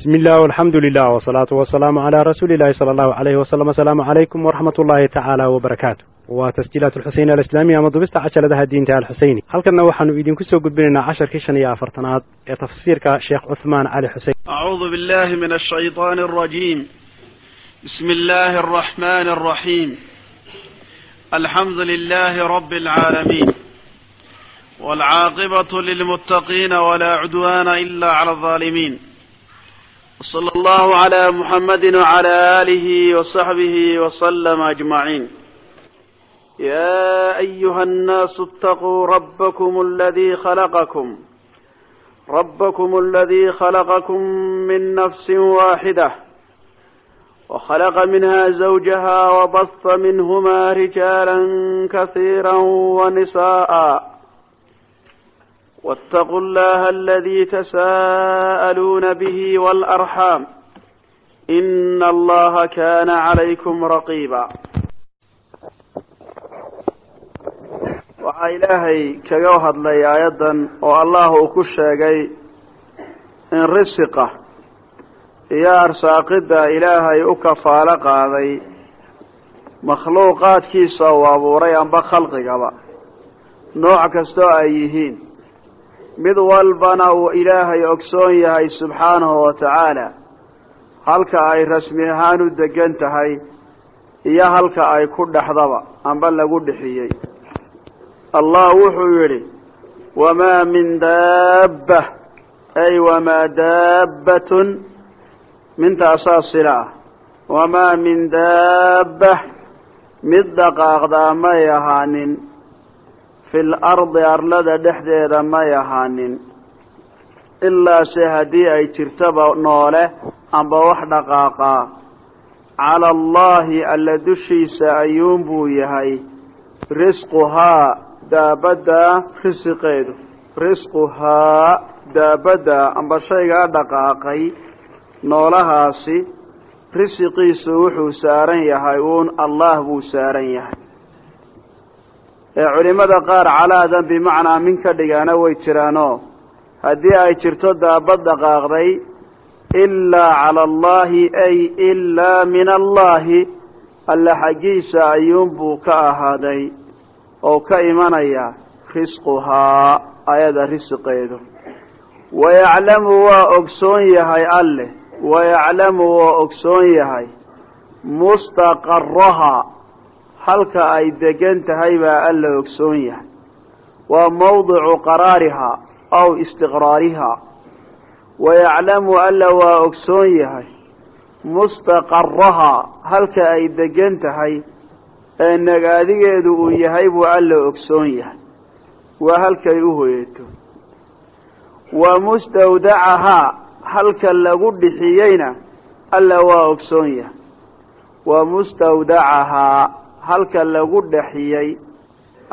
bismi illah alxamdu lilah wsalaatu wasalaamu calaa rasuuli illahi sala allahu alayhi wasalam asalaamu calaykum waraxmat ullaahi tacaala wbarakaatu waa tasjiilaat alxuseyni alislaamiya ama dubista cajaladaha diinta alxuseyni halkanna waxaanu idinku soo gudbinaynaa casharkii shan iyo afartanaad ee tafsiirka sheekh cuhmaan cali xusein أعوذ بالله من الشيطان الرجيم بسم الله الرحمن الرحيم الحمد لله رب العالمين والعاقبة للمتقين ولا عدوان إلا على الظالمين وصلى الله على محمد وعلى آله وصحبه وسلم أجمعين يا أيها الناس اتقوا ربكم الذي خلقكم ربكم الذي خلقكم من نفس واحدة وخلق منها زوجها وبث منهما رجالا كثيرا ونساء واتقوا الله الذي تساءلون به والأرحام إن الله كان عليكم رقيبا waxaa ilaahay kaga hadlay aayaddan oo allah uu ku sheegay in risiqa iyo arsaaqidda ilaahay u kafaalo qaaday makhluuqaadkiisa uu abuuray amba khalqigaba nooc kastoo ay yihiin mid walbana uu ilaahay ogsoon yahay subxaanahu wa tacaala. Halka ay rasmi ahaan u degan tahay iyo halka ay ku dhexdaba amba lagu dhexiyey allah wuxuu yidhi wamaa min daabba ay wamaa daabbatun. Mintaasaa sila ah wamaa min daabba mid dhaqaaqdaa may ahaanin fil ardi arlada dhexdeeda may ahaanin ilaa se haddii ay jirtaba noole amba wax dhaqaaqaa cala allaahi alla dushiisa ayuunbuu yahay. Risquhaa daabadda risiqeedu. Risquhaa daabadda amba shaygaa dhaqaaqay noolahaasi risiqiisu wuxuu saaran yahay uun allah buu saaran yahay ee culimmada qaar calaadan bimacnaa min ka dhigaana way jiraanoo haddii ay jirto daabad dhaqaaqday ilaa cala allaahi ay ilaa min allaahi alla xaggiisa ayuunbuu ka ahaaday oo ka imanaya risquhaa ayada risiqeedu wayaclamu waa ogsoon yahay alleh wayaclamu waa ogsoon yahay mustaqarahaa halka ay degan tahay baa alla ogsoon yahay. Waa mawdicu qaraarihaa aw istiqraarihaa wayaclamu alla waa ogsoon yahay mustaqarahaa halka ay degan tahay ee nagaadigeedu uu yahay buu alla ogsoon yahay. Waa halkay u hoyeeto wa mustawdacahaa halka lagu dhixiyeyna alla waa ogsoon yahay. Wa mustawdacahaa halka lagu dhexiyey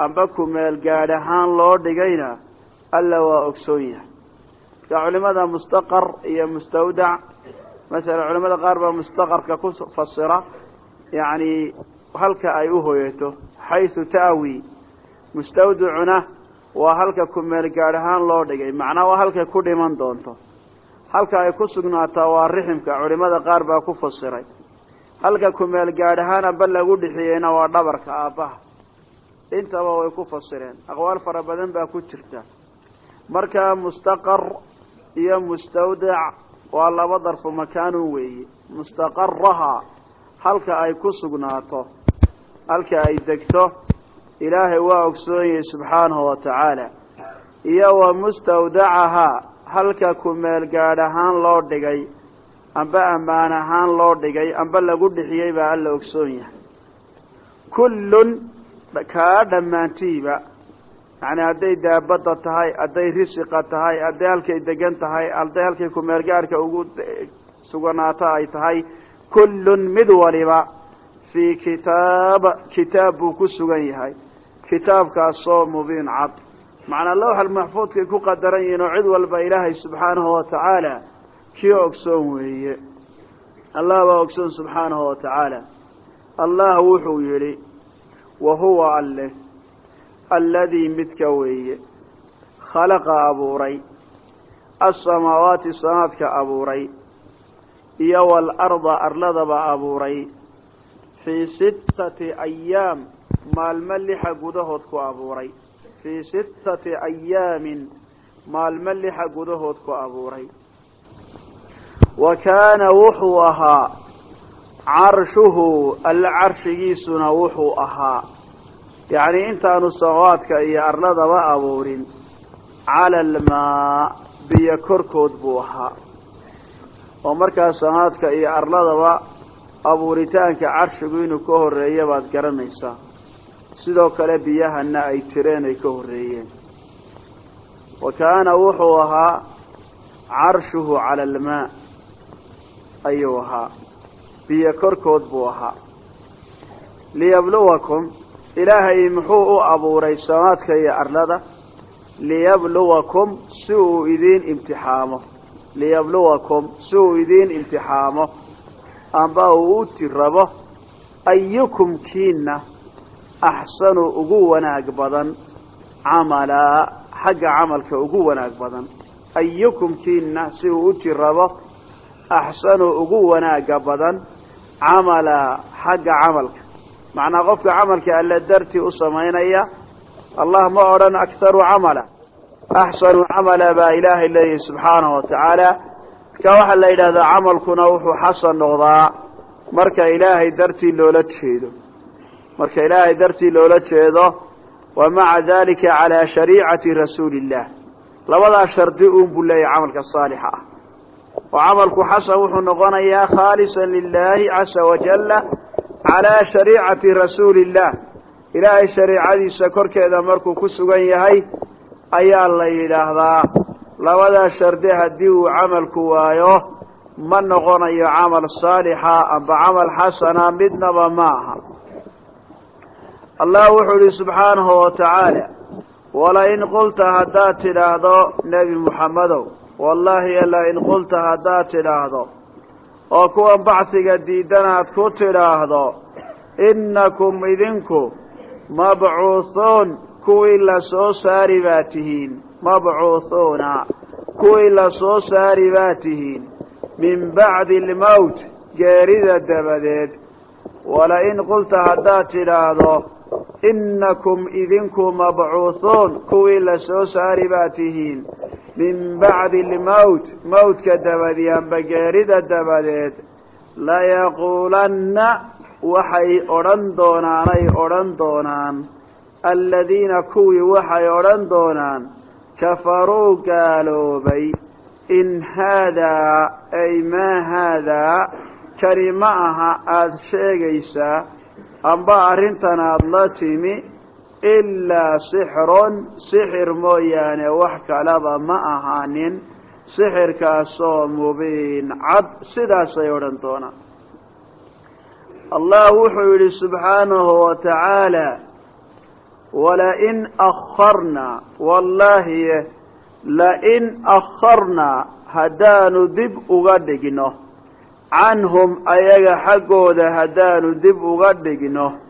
amba kumeel gaadh ahaan loo dhigayna alla waa ogsoon yahay. Marka culimada mustaqar iyo mustawdac masalan culimada qaar baa mustaqarka ku fasira yacni halka ay u hoyato xaysu ta'wi mustawdicuna waa halka kumeel gaadh ahaan loo dhigay. Macnaa waa halkay ku dhiman doonto. Halka ay ku sugnaataa waa riximka culimada qaar baa ku fasiray halka kumeel gaadh ahaan amba lagu dhixiyeyna waa dhabarka aabbaha intaba way ku fasireen. Aqwaal fara badan baa ku jirta. Marka mustaqar iyo mustawdac waa laba darfu makaanun weeye mustaqarahaa halka ay ku sugnaato halka ay degto ilaahay waa ogsoon yahay subxaanahu wa tacaala. Iyo wa mustawdacahaa halka kumeel gaadh ahaan loo dhigay amba ammaan ahaan loo dhigay amba lagu dhixiyey baa alla ogsoon yahay. Kullun kaa dhammaantiiba yacni hadday daabadda tahay hadday risiqa tahay hadday halkay degan tahay hadday halkay kumeel gaadhka ugu suganaato ay tahay kullun mid waliba fii kitaab kitaab buu ku sugan yahay. Kitaabkaasoo mubiin cad. Macnaa lawxal maxfuudkay ku qadaran yihiin oo cid walba ilaahay subxaanahu wa tacaala kii ogsoon weeye allah baa ogsoon subxaanahu wa tacaala. Allah wuxuu yidhi wa huwa alleh alladii midka weeye khalaqa abuuray asamaawaati samaadka abuuray iyo waalarda arladaba abuuray fii sittati ayaam maalmo lixa gudahood ku abuuray. Fii sittati ayaamin maalmo lixa gudahood ku abuuray wa kaana wuxuu ahaa carshuhu alla carshigiisuna wuxuu ahaa yacni intaanu samawaadka iyo arladaba abuurin cala almaa biyo korkood buu ahaa oo markaa samaadka iyo arladaba abuuritaanka carshigu inuu ka horreeya baad garanaysaa sidoo kale biyahana ay jireen ay ka horreeyeen wa kaana wuxuu ahaa carshuhu cala almaa ayuu ahaa. Biyo korkood buu ahaa. Liyabluwakum ilaahay muxuu u abuuray samaadka iyo arlada? Liyabluwakum si uu idiin imtixaamo. Liyabluwakum si uu idiin imtixaamo. Amba uu u tirabo ayukum kiina axsanu ugu wanaag badan. Camalaa xagga camalka ugu wanaag badan. Ayukum kiina si uu u tirabo axsanu ugu wanaaga badan camalaa xagga camalka. Macnaa qofka camalka alle dartii u samaynaya allah ma odhan akharu camala. Axsanu camala baa ilaahay leeyahy subxaanahu watacaala marka waxaa la yidhahdaa camalkuna wuxuu xasan noqdaa marka ilaahay dartii loola jeedo. Marka ilaahay dartii loola jeedo wa maca dalika calaa shariicati rasuuli illah labadaa shardi uun buu leeyahay camalka saalixa ah oo camalku xasan wuxuu noqonayaa khaalisan lilaahi casa wajalla calaa shariicati rasuuli illah ilaahay shariicadiisa korkeeda markuu ku sugan yahay ayaa la yidhaahdaa. Labadaa shardi haddii uu camalku waayo ma noqonayo camal saalixa amba camal xasana midnaba ma aha. Allah wuxuu yihi subxaanahu wa tacaala walain qulta haddaad tidhaahdo nebi muxammedow wallaahi lain qulta haddaad tidhaahdo. Oo kuwan bacsiga diidan aad ku tidhaahdo innakum idinku mabcuuthuun kuwii la soo saari baa tihiin. Mabcuuthuuna kuwii la soo saari baa tihiin. Min bacdi almowt geerida dabadeed. Walain qulta haddaad tidhaahdo innakum idinku mabcuuthuun kuwii la soo saari baa tihiin min bacdi almowt mowtka dabadii amba geerida dabadeed layaquulanna waxay odhan doonaanay odhan doonaan aladiina kuwii waxay odhan doonaan kafaruu gaaloobay in haadaa ay maa haadaa kani ma aha aada sheegaysaa amba arrintan aada la timi ilaa sixrun sixir mooyaane wax kalaba ma ahaanin sixirkaasoo mubiin cad sidaasay odhan doonaan allah wuxuu yidhi subxaanahu wa tacaala walain akharnaa wallaahi lain akharnaa haddaanu dib uga dhigno canhum ayaga xaggooda haddaanu dib uga dhigno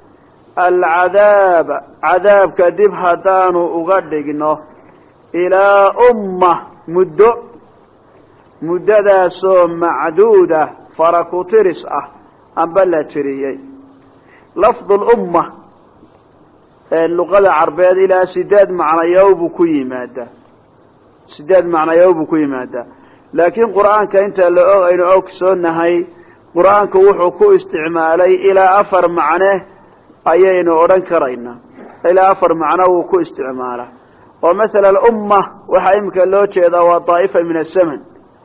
alcadaaba cadaabka dib haddaanu uga dhigno ilaa umma muddo muddadaasoo macduuda fara ku tiris ah amba la tiriyey. Lafdu lumma luqada carbeed ilaa sideed macnayow buu ku yimaadaa. Sideed macnayow buu ku yimaadaa. Laakiin qur'aanka inta la og aynu ogsoonahay qur'aanku wuxuu ku isticmaalay ilaa afar macne ayaynu odhan karaynaa ilaa afar macno wuu ku isticmaalaa oo maala umma waxaa imika loo jeedaa waa daa'ifa min azaman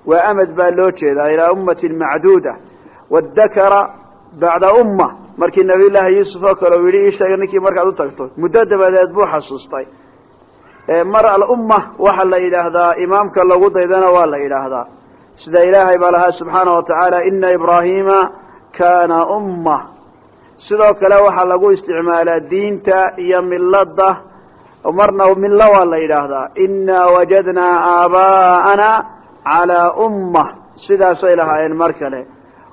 waa amad baa loo jeedaa ilaa ummatin macduuda. Wadakara bacda umma. Markii nabiy llaahi yuusuf oo kale u yidhi ii sheega ninkii markaad u tagto. Muddo dabadeed buu xasuustay. Mar alumma waxaa la yidhaahdaa imaamka lagu daydana waa la yidhaahdaa. Sida ilaahay baa lahaa subxaana wa tacaala ina ibraahiima kaana umma sidoo kale waxaa lagu isticmaalaa diinta iyo milada marna milo waa la yidhaahdaa. Inaa wajadnaa aabaa'ana calaa umma sidaasay lahaayeen mar kale.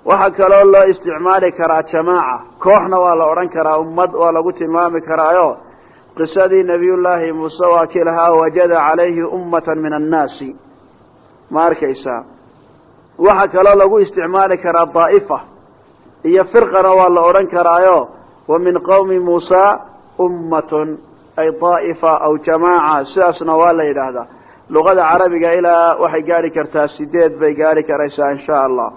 Waxaa kaloo loo isticmaali karaa jamaaca. Kooxna waa la odhan karaa ummad waa lagu tilmaami karaayo. Qisadii nabiyullaahi muuse waa kii lahaa wajada calayhi ummata min annaasi. Ma arkaysaa? Waxaa kaloo lagu isticmaali karaa daa'ifa iyo firqana waa la odhan karaayo wa min qowmi muusa ummatun ay daa'ifa aw jamaaca sidaasna waa la yidhaahdaa. Luqada carabiga ilaa waxay gaadhi kartaa sideed bay gaadhi karaysaa in sha allah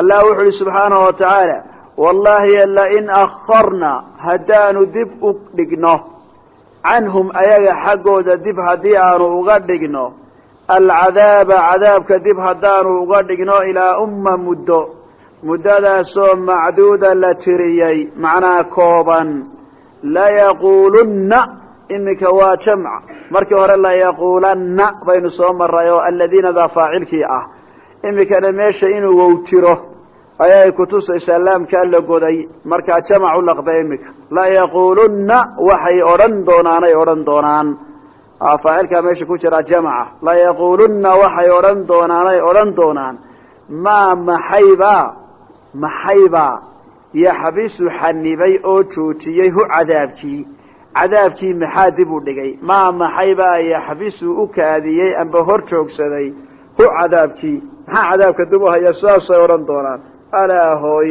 allah wuxu uhi subxaanahu watacaala wallahi lain akharna haddaanu dib u dhigno canhum ayaga xaggooda dib haddii aanu uga dhigno alcadaaba cadaabka dib haddaanu uga dhigno ilaa umma muddo muddadaasoo macduuda la tiriyey macnaa kooban layaquulunna iminka waa jamc. Markii hore layaquulanna baynu soo maray oo aladiina daa faacilkii ah. Iminkana meesha inuu wow jiro ayay kutusaysaa laamkaa la goday. Markaa jamac u laqda iminka. Layaquulunna waxay odhan doonaanay odhan doonaan. Faacilkaa meesha ku jira jamca. Layaquulunna waxay odhan doonaanay odhan doonaan. Maa maxaybaa maxaybaa yaxbisu xanibay oo joojiyey hu cadaabkii. Cadaabkii maxaa dib u dhigay? Maa maxaybaa yaxbisu u kaadiyey amba hor joogsaday hu cadaabkii. Maxaa cadaabka dib u haya? Sidaasay odhan doonaan. Alaa hooy.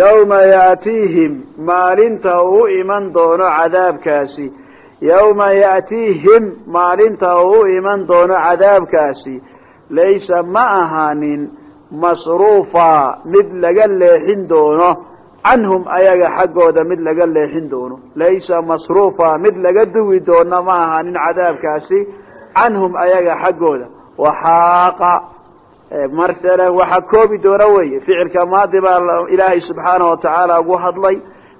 Yawma yaatiihim. Maalinta uu iman doono cadaabkaasi. Yawma yaatiihim. Maalinta uu iman doono cadaabkaasi. Laysa ma ahaanin masruufa mid laga leexin doono. Canhum ayaga xaggooda mid laga leexin doono. Laysa masruufa mid laga duwi doono ma ahaanin cadaabkaasi. Canhum ayaga xaggooda. Waxaaqa masalan waxaa koobi doona weeye. Ficilka maadi baa ilaahay subxaanahu watacaala ugu hadlay.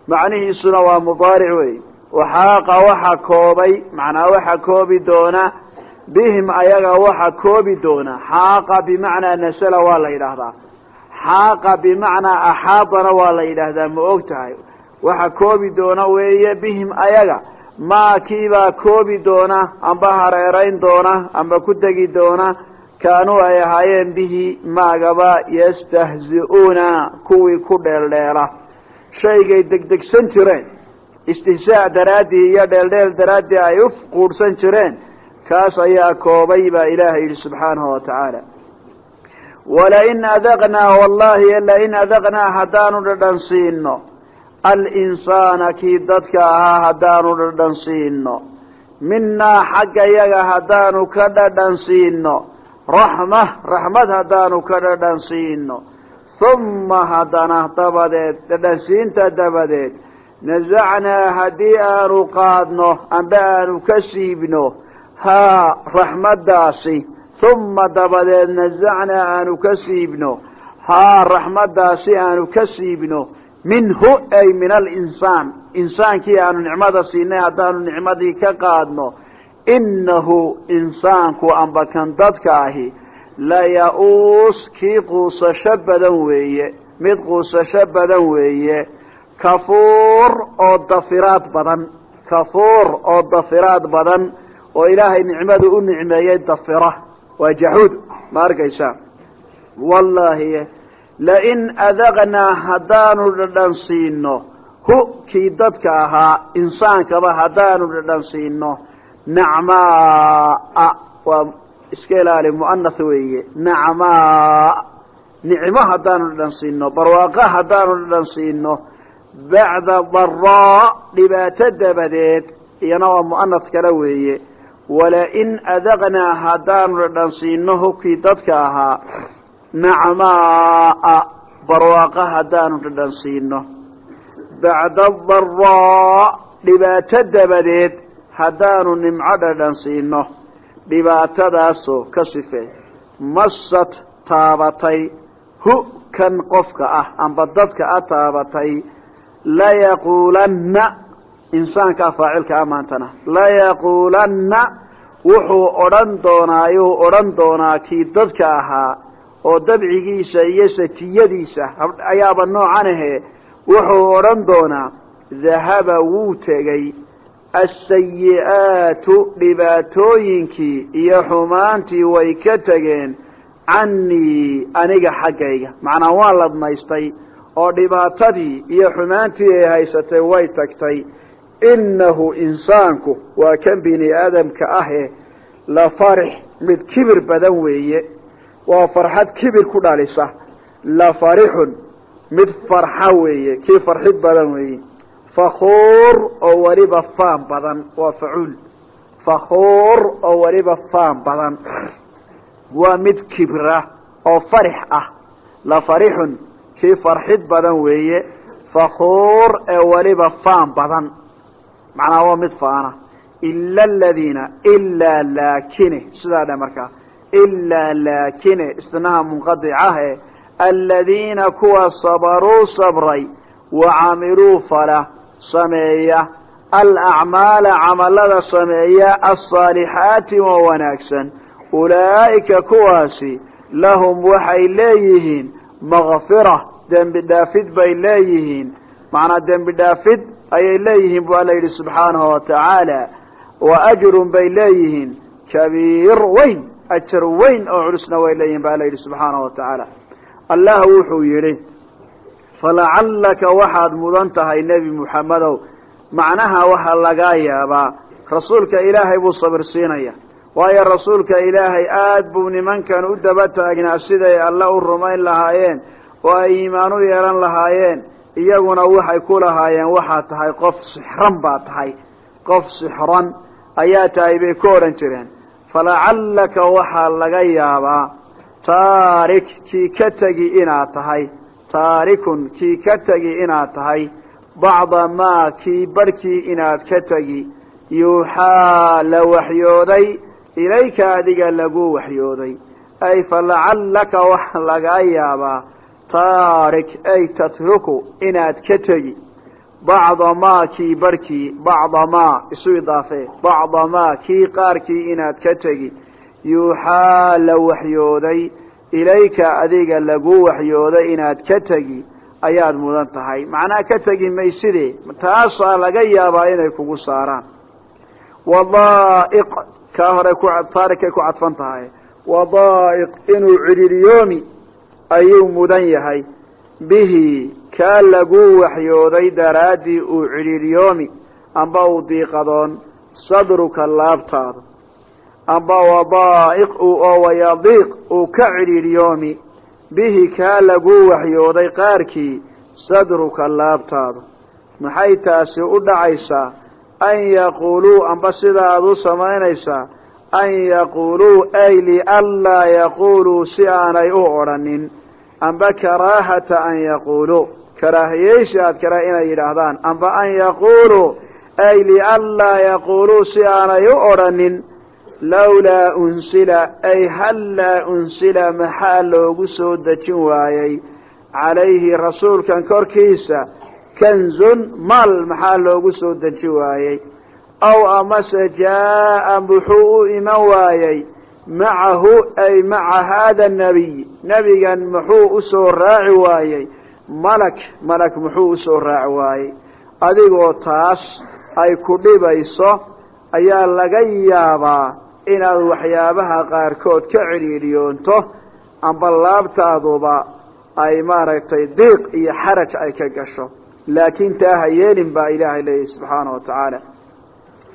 Macnihiisuna waa mudaaric weeye. Waxaaqa waxa koobay. Macnaa waxa koobi doona bihim ayaga waxa koobi doona xaaqa bimacnaa nasala waa la yidhaahdaa. xaaqa bimacnaa axaadana waa la yidhaahdaa ma og tahay. waxa koobi doona weeye bihim ayaga. maa kiibaa koobi doona amba hareerayn doona amba ku degi doona kaanuu ay ahaayeen bihi maagaba yastahzi'uuna kuwii ku dheeldheela. shaygay degdegsan jireen. istihzaa daraaddii iyo dheeldheel daraaddii ay u quudhsan jireen kaas ayaa koobay baa ilaahay yidhi subxaanahu watacaala walain adaqnaa wallahi lain adaqnaa haddaanu dhadhan siino. Alinsaana kii dadka ahaa haddaanu dhadhan siino. Minaa xagga yaga haddaanu ka dhadhan siino. Raxma raxmad haddaanu ka dhadhan siino. Humma haddana dabadeed dhadhansiinta dabadeed nasacnaa haddii aanu qaadno amba aanu ka siibno haa raxmaddaasi humma dabadeed nasacnaa aanu ka siibno. Haa raxmaddaasi aanu ka siibno. Minhu ay min alinsaan insaankii aanu nicmada siinay haddaanu nicmadii ka qaadno. Innahu insaanku amba kan dadka ahi laya-uus kii quusasho badan weeye. Mid quusasho badan weeye. Kafuur oo dafiraad badan. Kafuur oo dafiraad badan oo ilaahay nicmadu u nicmeeyey dafira. Waa jaxuud ma arkaysaa? Wallaahi lain adaqnaa haddaanu dhadhan siino. Hu kii dadka ahaa insaankaba haddaanu dhadhan siino. Nacmaa waa iska ilaali mu'anath weeye. Nacmaa nicmo haddaanu dhadhan siino. Barwaaqo haddaanu dhadhan siino. Bacda daraa dhibaato dabadeed iyana waa mu'anath kale weeye walain adaqnaa haddaanu dhadhan siino hukii dadka ahaa nacmaa barwaaqo haddaanu dhadhan siino bacda daraa dhibaato dabadeed haddaanu nimco dhadhan siino dhibaatadaasoo ka sife masad taabatay hu kan qofka ah amba dadka a taabatay layaquulanna insaankaa faacilka a maantana. Layaquulanna wuxuu odhan doonaayuu odhan doonaa kii dadka ahaa oo dabcigiisa iyo sajiyadiisa ayaaba noocan ahe wuxuu odhan doonaa dahaba wuu tegey. Asayi'aatu dhibaatooyinkii iyo xumaantii way ka tegeen cannii aniga xaggayga. Macnaa waan ladmaystay oo dhibaatadii iyo xumaantii ay haysatay way tagtay innahu insaanku waa kan bini aadamka ahe la farix mid kibir badan weeye waa farxad kibir ku dhalisa la farixun mid farxa weeye kii farxid badan weeye fakuur oo weliba faan badan waa facuul fakuur oo weliba faan badan waa mid kibra oo farix ah la farixun kii farxid badan weeye fakuur ee weliba faan badan macnaha waa mid faana. Ila aladiina ilaa laakine. Sidaa dhe markaa ilaa laakine istinaha munqadicahe. Aladiina kuwa sabaruu sabray wa camiluu fala sameeya. Alacmaala camalada sameeya alsaalixaati oo wanaagsan. Ulaa'ika kuwaasi lahum waxay leeyihiin makfira dembi dhaafid bay leeyihiin. Macnaa dembi dhaafid ayay leeyihiin bu alla yidhi subxaanahu watacaala wa ajrun bay leeyihiin kabiir weyn ajar weyn oo culusna way leeyihiin ba alla yidhi subxaanahu watacaala allah wuxuu yidhi falacallaka waxaad mudan tahay nebi muxammedow macnaha waxaa lagaa yaabaa rasuulka ilaahay buu sabir siinaya waayo rasuulka ilaahay aad buu nimankan u daba taagnaa siday alle u rumayn lahaayeen oo ay iimaan u yeelan lahaayeen iyaguna waxay ku lahaayeen waxaad tahay qof sixran baa tahay. Qof sixran ayaa tahay bay ku odhan jireen. Falacallaka waxaa laga yaabaa taarik kii ka tegi inaad tahay. Taarikun kii ka tegi inaad tahay. Bacda maa kii barhkii inaad ka tegi yuuxaa la waxyooday. Ilayka adiga lagu waxyooday. Ay falacallaka waxa lagaa yaabaa taarik ay tatruku inaad ka tegi bacda maa kii barhkii bacda maa isu idaafee bacda maa kii qaarkii inaad ka tegi yuuxaa la waxyooday ilayka adiga lagu waxyooday inaad ka tegi ayaad mudan tahay. Macnaha ka tegi mayside taasaa laga yaabaa inay kugu saaraan. Wadaa'iq kaa hore taarikay ku cadfan tahay. Wadaa'iq inuu cidhiiriyoomi ayuu mudan yahay. Bihi kaa lagu waxyooday daraaddii uu cidhiiriyoomi amba uu diiqadoon sadruka laabtaada. Amba wadaa'iq oo wayadiiq uu ka cidhiiriyoomi bihi kaa lagu waxyooday qaarkii sadruka laabtaada. Maxay taasi u dhacaysaa? An yaquuluu amba sida aada u samaynaysaa an yaquuluu ay lianlaa yaquuluu si aanay u odrhanin amba karaahata an yaquuluu karaahiyeysi aad kara inay yidhaahdaan. Amba an yaquuluu ay lianlaa yaquuluu si aanay u odrhanin lawlaa unsila ay hallaa unsila maxaa loogu soo dejin waayey? Calayhi rasuulkan korkiisa kanzun maal maxaa loogu soo deji waayey aw amase jaa'a muxuu u iman waayey macahu ay maca haada nabiy nebigan muxuu u soo raaci waayey malak malak muxuu u soo raaci waayey adigoo taas ay ku dhibayso ayaa laga yaabaa inaad waxyaabaha qaarkood ka cidhiidhiyoonto amba laabtaaduba ay maaragtay diiq iyo xaraj ay ka gasho laakiin taa ha yeelin baa ilaahay leeyahy subxaana wa tacaala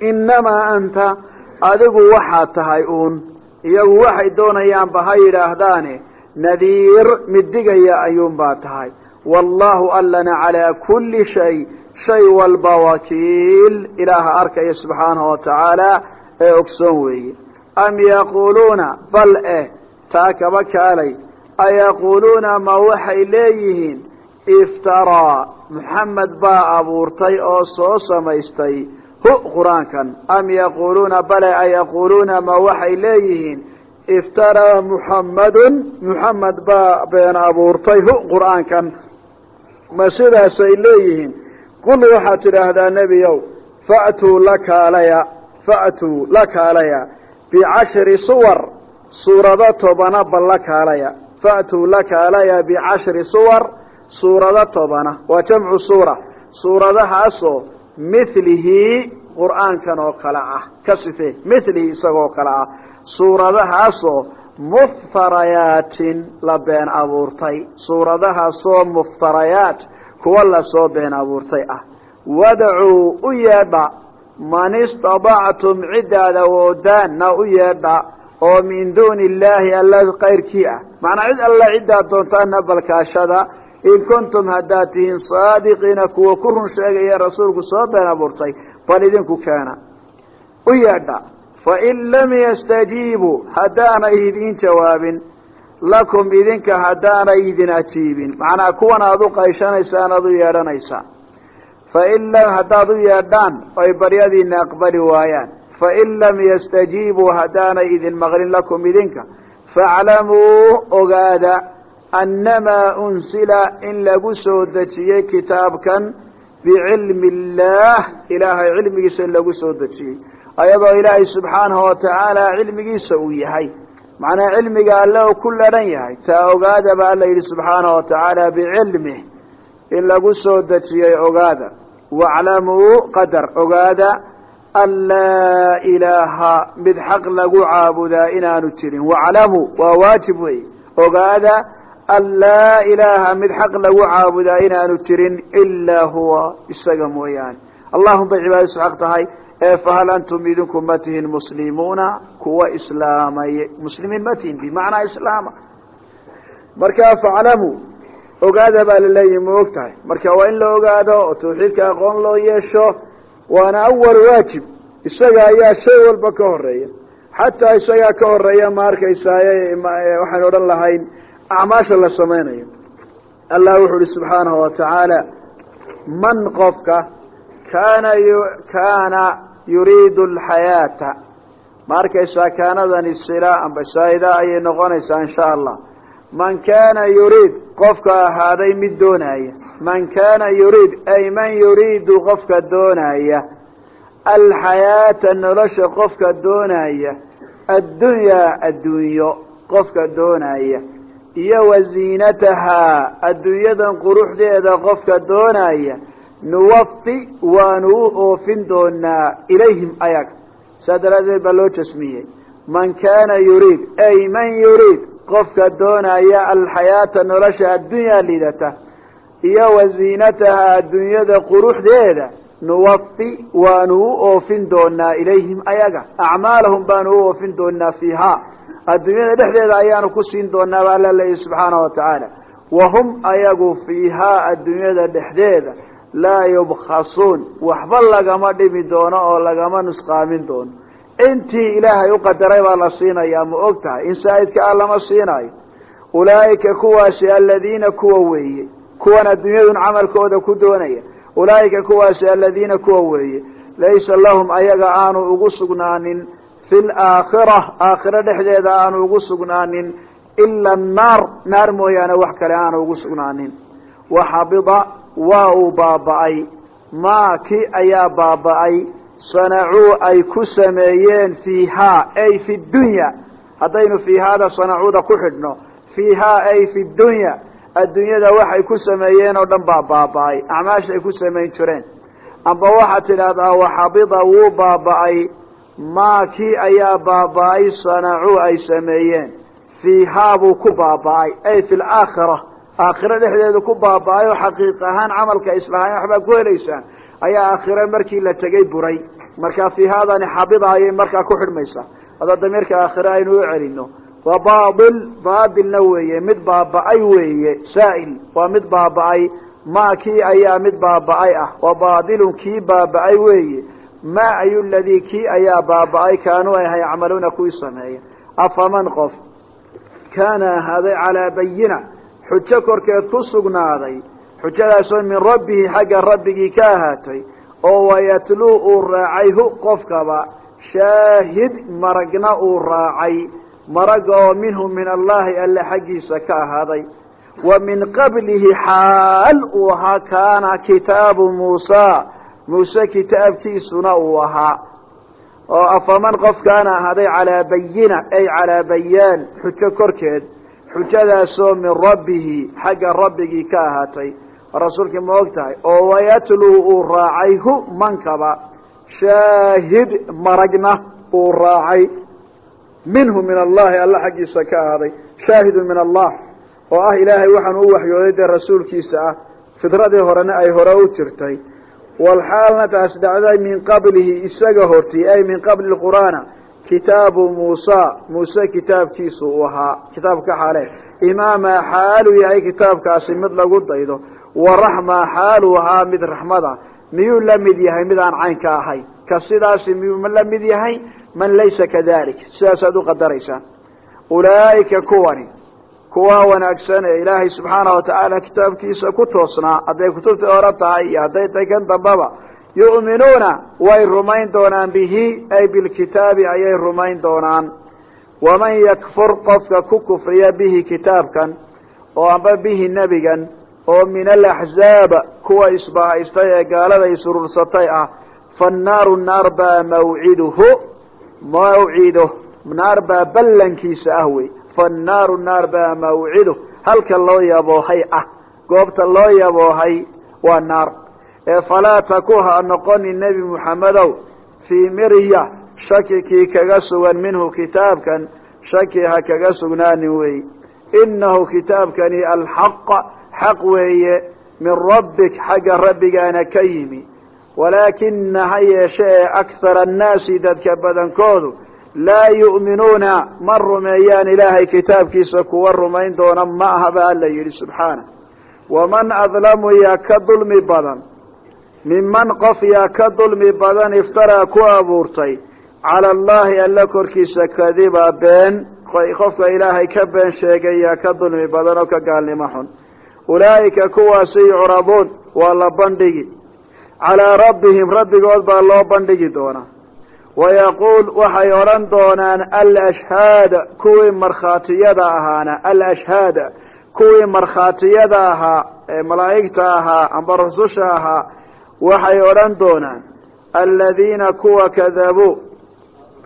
innamaa anta adigu waxaad tahay uun iyagu waxay doonayaanba ha yidhaahdaane nadiir mid digaya ayuunbaa tahay wallaahu allana calaa kulli shay shay walba wakiil ilaaha arkaya subxaanahu wa tacaala ee ogsoon weeye am yaquuluuna bal eh taa kaba kaalay ayaquuluuna ma waxay leeyihiin iftaraa muxamed baa abuurtay oo soo samaystay hu qur'aankan am yaquuluuna bale ayaquuluuna ma waxay leeyihiin iftaraa muxammadun muxamed baa been abuurtay hu qur'aankan. Ma sidaasay leeyihiin? Qul waxaad tidhaahdaa nebiyow fa'tuu la kaalaya fa'tuu la kaalaya bicashri suwar suurado tobana ba la kaalaya fa'tuu la kaalaya bicashri suwar suurado tobana waa jamcu suura suuradahaasoo milihi qur'aankan oo kale ah. Ka sife milihi isagoo kale ah. Suuradahaasoo muftarayaatin la been abuurtay. Suuradahaasoo muftarayaat kuwa la soo been abuurtay ah. Wadacuu u yeedha man istadactum ciddaad awoodaanna u yeedha oo min duuni illaahi alla kayrkii ah. Macnaa cid alla ciddaad doontaana balkaashada in kuntum haddaad tihiin saadiqiina kuwa ku run sheegaya rasuulku soo been abuurtay bal idinku keena u yeedha fain lam yastajiibuu haddaanay idiin jawaabin lakum idinka haddaanay idin ajiibin macnaa kuwan aad u qayshanaysaan aad u yeedhanaysaan fain lam haddaad u yeedhaan oy baryadiina aqbali waayaan fain lam yastajiibuu haddaanay idin maqlin lakum idinka faaclamuu ogaada annamaa unsila in lagu soo dejiyey kitaabkan bicilmi illaah ilaahay cilmigiisa in lagu soo dejiyey ayadoo ilaahay subxaanahu watacaala cilmigiisa uu yahay macnaa cilmiga alle uu ku ladhan yahay taa ogaada ba alla yidhi subxaanahu watacaala bicilmih in lagu soo dejiyey ogaada waclamuu qadar ogaada an laa ilaaha mid xaq lagu caabudaa inaanu jirin waclamuu waa waajib wey ogaada an laa ilaaha mid xaq lagu caabudaa inaanu jirin ilaa huwa isaga mooyaane. Allahum bay cibaadadiisu xaq tahay ee fahal antum idinku ma tihin muslimuuna? Kuwa islaamay muslimiin ma tihin bimacnaa islaama. Markaa faclamuu ogaada baa laleeyahi ma og tahay. Marka waa in la ogaado oo tawxiidka aqoon loo yeesho waana awal waajib. Isaga ayaa shay walba ka horreeya xataa isagaa ka horreeya ma arkaysaaye waxaan odhan lahayn acmaasha la samaynayo. Allah wuxuu uhi subxaanahu watacaala man qofka kaana kaana yuriidu alxayaata ma arkaysaa kaanadani sila amba saaidaa ayay noqonaysaa insha allah man kaana yuriid qofka ahaaday mid doonaya. Man kaana yuriid ay man yuriidu qofka doonaya. Alxayaata nolosha qofka doonaya. Addunyaa addunyo qofka doonaya iyo waziinatahaa adduunyadan quruxdeeda qofka doonaya nuwafi waanu u oofin doonaa ilayhim ayaga. Saa daraaddeed baa loo jasmiyey man kaana yuriid ay man yuriid qofka doonaya alxayaata nolosha addunyaa lidata iyo waziinatahaa adduunyada quruxdeeda nuwafi waanu u oofin doonaa ilayhim ayaga. Acmaalahum baanu u oofin doonaa fiihaa adduunyada dhexdeeda ayaanu ku siin doonaa ba alla leeyahy subxaanahu watacaala wahum ayagu fiihaa adduunyada dhexdeeda laa yubkhasuun. Waxba lagama dhimi doono oo lagama nusqaamin doono. Intii ilaahay u qadaray baa la siinayaa ma og tahay? In saa'idka ah lama siinaayo ulaa'ika kuwaasi aladiina kuwa weeye. Kuwan adduunyadun camalkooda ku doonaya. Ulaa'ika kuwaasi aladiina kuwa weeye. Laysa lahum ayaga aanu ugu sugnaanin fi laakhira aakhiro dhexdeeda aanu ugu sugnaanin. Ila annaar naar mooyaane wax kale aanu ugu sugnaanin. Waxabida waa uu baaba'ay. Maa ki ayaa baaba'ay. Sanacuu ay ku sameeyeen fiihaa ay fi dunya. Haddaynu fiihaada sanacuuda ku xidhno. Fiihaa ay fi dunya. Adduunyada waxay ku sameeyeen oo dhan baa baaba'ay. Acmaasha ay ku samayn jireen. Amba waxaad tidhaahdaa waxabida wuu baaba'ay maa kii ayaa baaba'ay sanacuu ay sameeyeen. Fiihaa buu ku baaba'ay. Ay fi laakhira aakhiro dhexdeedu ku baaba'ay oo xaqiiq ahaan camalka islahayn waxbaa ku helaysaan. Ayaa aakhiro markii la tegay buray. Markaa fiihaadani xabida ayay markaa ku xidhmaysaa hada damiirka aakhiro aynu u celino waa baail baatilna weeye. Mid baaba'ay weeye. Saa'il. Waa mid baaba'ay. Maa kii ayaa mid baaba'ay ah. Wa baatilun kii baaba'ay weeye maa ayu ladii kii ayaa baaba'ay? Kaanuu ahay yacmaluuna kuwii sameeya afaman qof kaana ahaaday calaa bayina xujo korkeed ku sugnaaday xujadaasoo min rabbihi xagga rabbigii ka ahaatay oo wayatluu uu raacay hu qofkaba shaahid maragna uu raacay maraga oo minhu min allahi alle xaggiisa ka ahaaday. Wa min qablihi xaal uu ahaa kaana kitaabu muusa muuse kitaabkiisuna uu ahaa oo afaman qof kaana ahaaday calaa bayina ay calaa bayaan xujo korkeed xujadaasoo min rabbihi xagga rabbigii ka ahaatay. Rasuulkii ma og tahay oo wayatluu uu raacay hu mankaba shaahid maragna uu raacay. Minhu min allahi alla xaggiisa ka ahaaday shaahidun min allah oo ah ilaahay waxaanu u waxyooday dee rasuulkiisa ah. Fidradii horena ay hore u jirtay walxaalna taas dhacday min qablihi isaga hortii ay min qabli qur'aana kitaabu muusa muuse kitaabkiisu uu ahaa kitaabka xaale imaama xaaluu yahay kitaabkaasi mid lagu daydo waraxma xaaluu ahaa mid raxmada miyuu la mid yahay mid aan caynka ahay ka sidaasi miyuu la mid yahay man laysa kadalik sidaasaad uqadaraysaa ulaa'ika kuwani kuwa wanaagsan ee ilaahay subxaana watacaala kitaabkiisa ku toosnaa hadday kutubtii hore tahay iyo hadday tahay kan dambaba yu'minuuna way rumayn doonaan bihi ay bilkitaabi ayay rumayn doonaan. Waman yakfur qofka ku kufriya bihi kitaabkan oo amba bihi nebigan oo min alaxzaab kuwa isbahaystay ee gaalada isurursatay ah fannaaru naar baa mawciduhu mawcido naar baa ballankiisa ah wey fannaaru naar baa mawciduh halka loo yaboohay ah goobta loo yaboohay waa naar falaa taku ha noqonin nebi muxammedow fii mirya shaki kii kaga sugan minhu kitaabkan shaki ha kaga sugnaanin wey innahu kitaabkani alxaq xaq weeye min rabbik xagga rabbigaana ka yimi walaakina ha yeeshe ee annaasi dadka badankoodu laa yu'minuuna ma rumeeyaan ilaahay kitaabkiisa kuwa rumayn doona ma aha ba alla yidhi subxaana. Waman adlamu yaa ka dulmi badan minman qof yaa ka dulmi badan iftaraa ku abuurtay cala allahi alla korkiisa kadiba been qofka ilaahay ka been sheegay yaa ka dulmi badan oo ka gaalnimo xun. Ulaa'ika kuwaasi yucrabuun waa la bandhigi. Calaa rabbihim rabbigood baa loo bandhigi doonaa wayaquul waxay odhan doonaan alashhaada kuwii markhaatiyada ahaana alashhaada kuwii markhaatiyada ahaa ee malaa'igta ahaa amba rususha ahaa waxay odhan doonaan aladiina kuwa kadabuu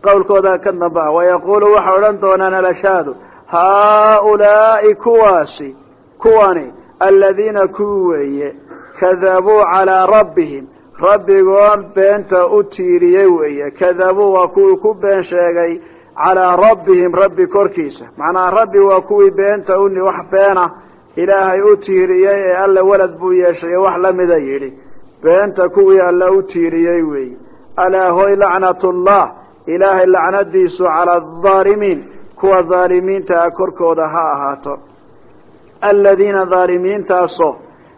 qowlkooda ka dambe ah wayaquulu waxay odhan doonaan alashhaadu haaulaa'i kuwaasi kuwani aladiina kuwi weeye kadabuu calaa rabbihim rabbigoon beenta u tiiriyey weeye. Kadabuu waa kuwii ku been sheegay calaa rabbihim rabbi korkiisa. Macnaha rabbi waa kuwii beenta uni wax beena ilaahay u tiiriyey ee alla walad buu yeeshay wax lamida yidhi. Beenta kuwii alla u tiiriyey weeye. Alaa hoy lacnatullah. Ilaahay lacnadiisu cala adaalimiin kuwa dhaalimiinta ah korkooda ha ahaato. Aladiina dhaalimiintaasoo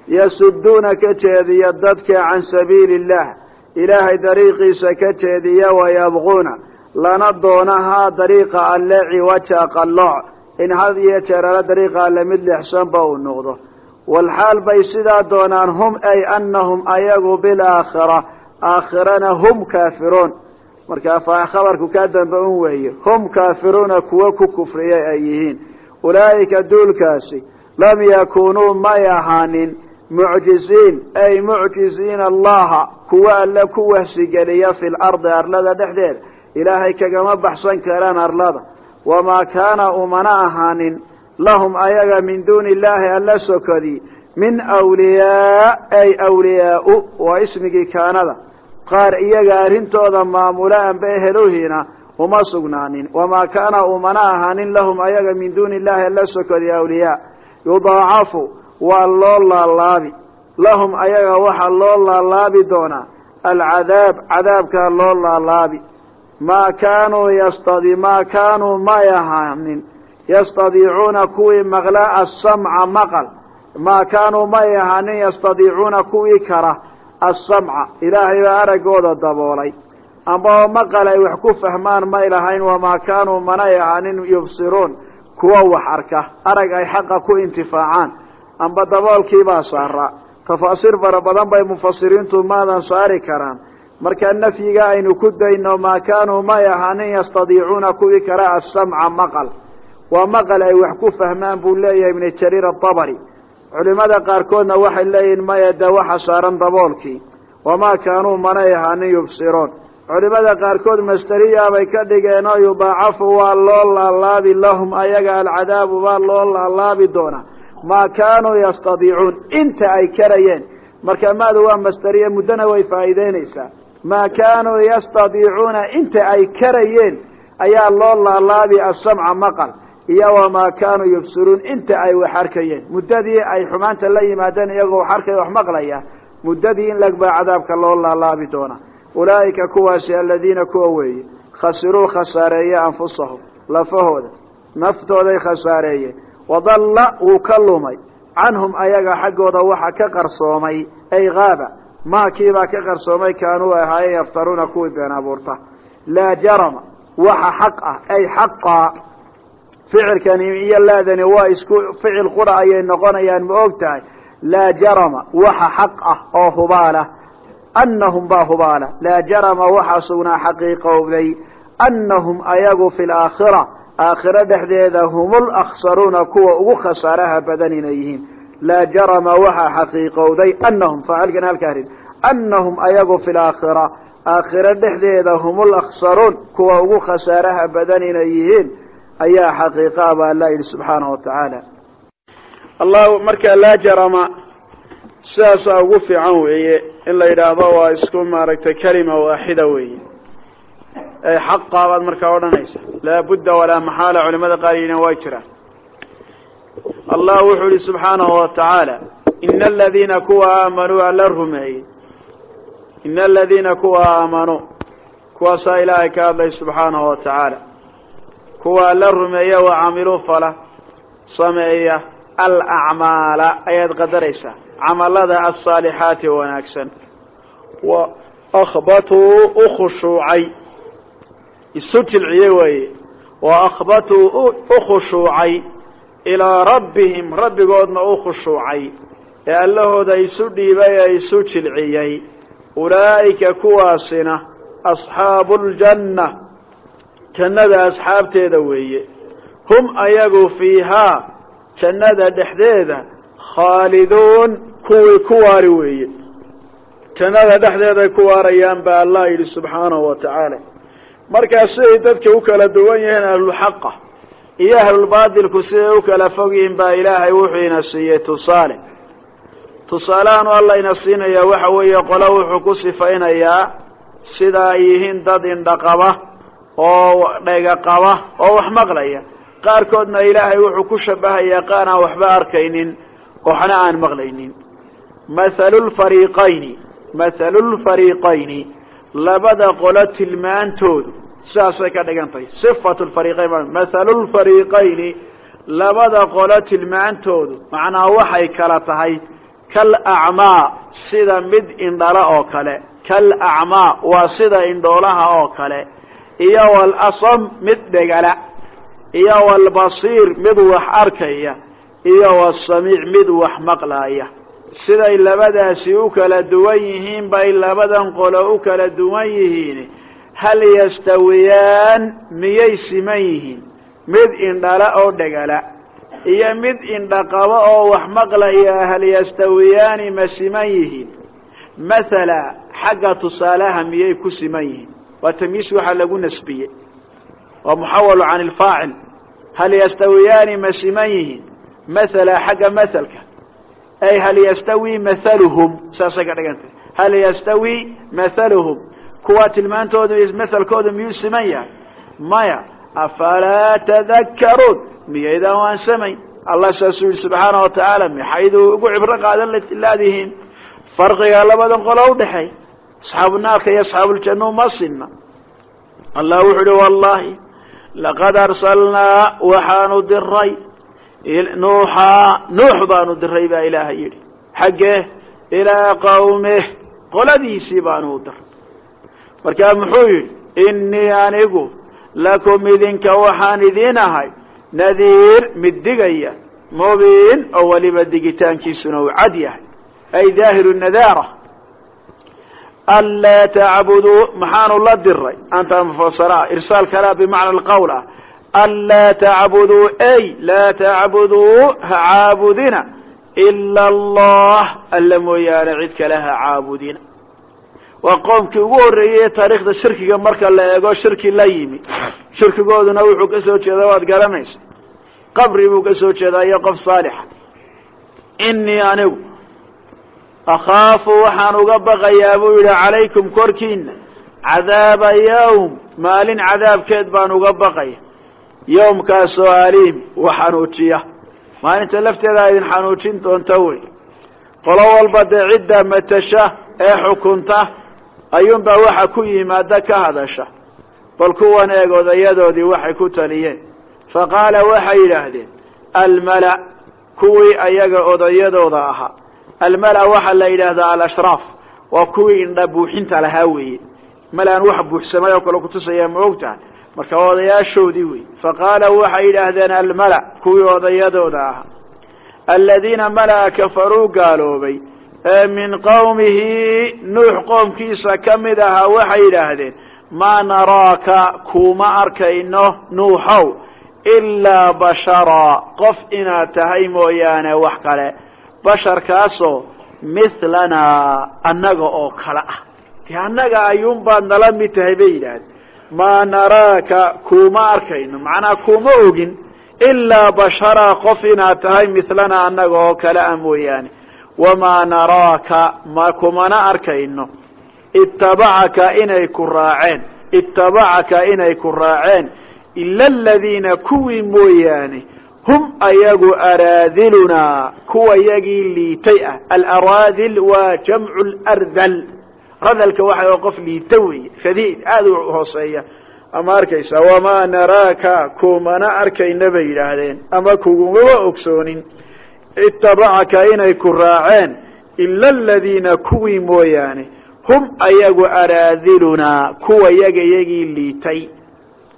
yasuduuna ka jeediya dadka can sabiili illah ilaahay dariiqiisa ka jeediya wayabquuna lana doonahaa dariiqa alle ciwaja qallooc in had iyo jeer alle dariiqa alle mid lexsanba uu noqdo walxaal bay sidaa doonaan hum ay anahum ayagu bilaakhira aakhirana hum kaafiruun markaa khabarku kaa dambe un weeye hum kaafiruuna kuwo ku kufriyay ay yihiin ulaa'ika duulkaasi lam yakunuu may ahaanin mucjiziin ay mucjiziina allaha kuwa alle ku wahsigeliya fi lardi arlada dhexdeeda ilaahay kagama baxsan karaan arlada. Wamaa kaana umana ahaanin lahum ayaga min duuni illaahi alla sokodi min wliyaa ay awliyaau waa ismigii kaanada. Qaar iyaga arrintooda maamula amba eheluhiina uma sugnaanin. Wamaa kaana umana ahaanin lahum ayaga min duuni illaahi alla sokodi awliyaa. Yudaacafu waa loo laalaabi. Lahum ayaga waxaa loo laalaabi doonaa. Alcadaab cadaabkaa loo laalaabi. Maa kaanuu yastadi maa kaanuu may ahaanin. Yastadiicuuna kuwii maqla asamca maqal. Maa kaanuu may ahaanin yastadiicuuna kuwii kara asamca ilaahay baa araggooda daboolay. Amba maqal ay wax ku fahmaan may lahayn wamaa kaanuu manay ahaanin yubsiruun. Kuwa wax arka. Arag ay xaqa ku intifaacaan amba daboolkiibaa saaraa tafaasiir fara badan bay mufasiriintu maadan saari karaan. Marka nafyiga aynu ku dayno maa kaanuu may ahaanin yastadiicuuna kuwii kara asamca maqal. Waa maqal ay wax ku fahmaan buu leeyahay ibnu jariir atabari culimada qaarkoodna waxay leeyihiin maya de waxa saaran daboolkii? Wamaa kaanuu manay ahaanin yubsiroon? Culimada qaarkood masteriya bay ka dhigeen oo yudaacafu waa loo laalaabi lahum ayaga alcadaabu baa loo laalaabi doonaa maa kaanuu yastadiicuun. Inta ay karayeen. Marka maadu waa masteriya muddona way faa'iideynaysaa maa kaanuu yastadiicuuna. Inta ay karayeen ayaa loo laalaabi asamca maqal. Iyo wamaa kaanuu yubsiruun. Inta ay wax arkayeen. Muddadii ay xumaanta la yimaadeen iyagoo wax arkaya wax maqlaya muddadii in lagbaa cadaabka loo laalaabi doona. Ulaa'ika kuwaasi aladiina kuwa weeye. Khasiruu khasaareeye anfusahum. Lafahooda. Naftooday khasaareeyeen wadalla wuu ka lumay. Canhum ayaga xaggooda waxa ka qarsoomay ay haaba maakiibaa ka qarsoomay kaanuu ahaayeen yaftaruuna kuwii been abuurta. Laa jarama waxa xaq ah ay xaqaa ficilkani iyo laadani waa isku ficil qura ayay noqonayaan ma og tahay laa jarama waxa xaq ah oo hubaala. Anahum baa hubaala. Laa jarama waxaa sugnaa xaqiiqowday. Anahum ayagu fi laakhira aakhiro dhexdeeda hum lakhsaruuna kuwa ugu khasaaraha badan inay yihiin. Laa jarama waxaa xaqiiqowday anahum faacilkan halka arrin anahum ayagu fi laakhira aakhiro dhexdeeda hum lakhsaruun kuwa ugu khasaaraha badan inay yihiin ayaa xaqiiqaa ba alla yidhi subxaanahu watacaala allah markaa laa jarama sidaasaa ugu fiican weeye. In la yidhaahdo waa isku maaragtay kelima waaxida weeye xaqaa baad markaa odhanaysa. Laa budda walaa maxaala culimada qaar yidhina waa jiraan. Allah wuxuu yihi subxaanahu watacaala ina aladiina kuwa aamanuu alla rumeeyey. Ina aladiina kuwa aamanuu kuwaasaa ilaahay ka hadlay subxaanahu watacaala kuwa alla rumeeya wa camiluu fala sameeya alacmaala. Ayaad qadaraysaa. Camalada alsaalixaati wanaagsan. Wa akhbatuu u khushuucay isu jilciye weeye. Wa akhbatuu u khushuucay ilaa rabbihim rabbigoodna u khushuucay. Ee allahooda isu dhiibay ee isu jilciyey ulaa'ika kuwaasina asxaabu ljanna jannada asxaabteeda weeye. Hum ayagu fiihaa jannada dhexdeeda khaaliduun kuwii ku waari weeye. Jannada dhexdeeday ku waarayaan baa allah yidhi subxaanahu wa tacaala markaa siday dadka u kala duwan yihiin ahlulxaqa iyo ahlulbaatilku siday u kala fog yihiin baa ilaahay wuxuu ina siiyey tusaale. Tusaalehaanu alla ina siinayaa waxa weeye qolo wuxuu ku sifaynayaa sida ay yihiin dad indhaqaba oo dhega qaba oo wax maqlaya. Qaarkoodna ilaahay wuxuu ku shabahayaa qaar aan waxba arkaynin waxna aan maqlaynin. Mathalu lfariiqayni mathalu lfariiqayni labada qolo tilmaantoodu sidaasay ka dhigan tahay. Sifatu lfariiqayn mathalu lfariiqayni labada qolo tilmaantoodu macnaa waxay kala tahay kalacmaa sida mid indhala oo kale. Kalacmaa waa sida indhoolaha oo kale. Iyo walasam mid dhegala. Iyo walbasiir mid wax arkaya. Iyo wasamiic mid wax maqlaaya siday labadaasi u kala duwan yihiin bay labadan qolo u kala duwan yihiin. Hal yastawiyaan miyay siman yihiin? Mid indhala oo dhegala iyo mid indhaqabo oo wax maqlaya hal yastawiyaani ma siman yihiin? Mathala xagga tusaalaha miyay ku siman yihiin? Waa tamyiis waxaa lagu nasbiyey. Waa muxawalu can ilfaacil hal yastawiyaani ma siman yihiin? Mathala xagga mathalka ay hal yastawi mathaluhum saasay ka dhigantay hal yastawi mathaluhum kuwaa tilmaantoodu mathalkoodu miyuu siman yahay maya afalaa tadakkaruun miyaydaan waan samayn allah saasuu yihi subxaana wa tacaala maxaydu ugu cibro qaadan laadihiin farqiga labadan qolo udhexeey asxaabu naarka iyo asxaabuuljanna uma sinna allah wuxuu uhi wallahi laqad arsalnaa waxaanu diray nuuxaa nuux baanu diray baa ilaahay yidhi. Xaggee ilaa qawmeh qoladiisii baanu u diray markaa muxuu yidhi innii anigu lakum idinka waxaan idiin ahay nadiir mid digaya mubiin oo weliba digitaankiisuna uu cad yahay. Ay daahiru nadaara anlaa tacbuduu maxaanu la diray anta mufasara irsaal kalaa bimacna alqawl ah anlaa tacbuduu ay laa tacbuduu ha caabudina ila allah alla mooyaane cid kale ha caabudina waa qoomkii ugu horreeyey taariikhda shirkiga marka la eego shirki la yimi shirkigooduna wuxuu ka soo jeeda waad garanaysa qabri buu ka soo jeedaa iyo qof saalixa inii anigu akhaafu waxaan uga baqayaa buu yidhi calaykum korkiina cadaaba yawm maalin cadaabkeed baan uga baqaya yawmkaasoo aliim wax xanuujiya. Maalinta lafteeda idin xanuujin doonta wey. Qolo walba dee cidda matasha ee xukunta ayuunbaa waxa ku yimaada ka hadasha. Bal kuwan eeg odayadoodii waxay ku taliyeen. Faqaala waxay yidhaahdeen almala kuwii ayaga odayadooda ahaa. Almala waxaa la yidhaahdaa alashraaf waa kuwii indha buuxinta lahaa weeye. Malaan wax buuxsamay oo kale kutusaya ma og tahay marka odayaashoodii wey. Faqaala waxay yidhaahdeen almala kuwii odayadooda ahaa aladiina malaa kafaruu gaaloobay ee min qowmihi nuux qoomkiisa ka mid ahaa waxay yidhaahdeen maa naraaka kuma arkayno nuuxow ilaa basharaa. Qof inaad tahay mooyaane wax kale basharkaasoo milanaa annaga oo kale ah. Dee annaga ayuunbaad nala mid tahay bay yidhaahdeen maa naraaka kuma arkayno macnaa kuma ogin ilaa basharaa qof inaad tahay milanaa annaga oo kale ah mooyaane. Wamaa naraaka ma kumana arkayno. Ittabacaka inay ku raaceen ittabacaka inay ku raaceen. Ila aladiina kuwii mooyaane hum ayagu araadilunaa kuwa yagii liitay ah alaraadil waa jamcu lardal radalka waxa qof liita weeye radiid aada u hooseeya. Ama arkaysa wamaa naraaka kumana arkayna bay yidhaahdeen. Ama kugumaba ogsoonin. Ittabacaka inay ku raaceen. Ila aladiina kuwii mooyaane hum ayagu araadilunaa kuwa yaga yagii liitay.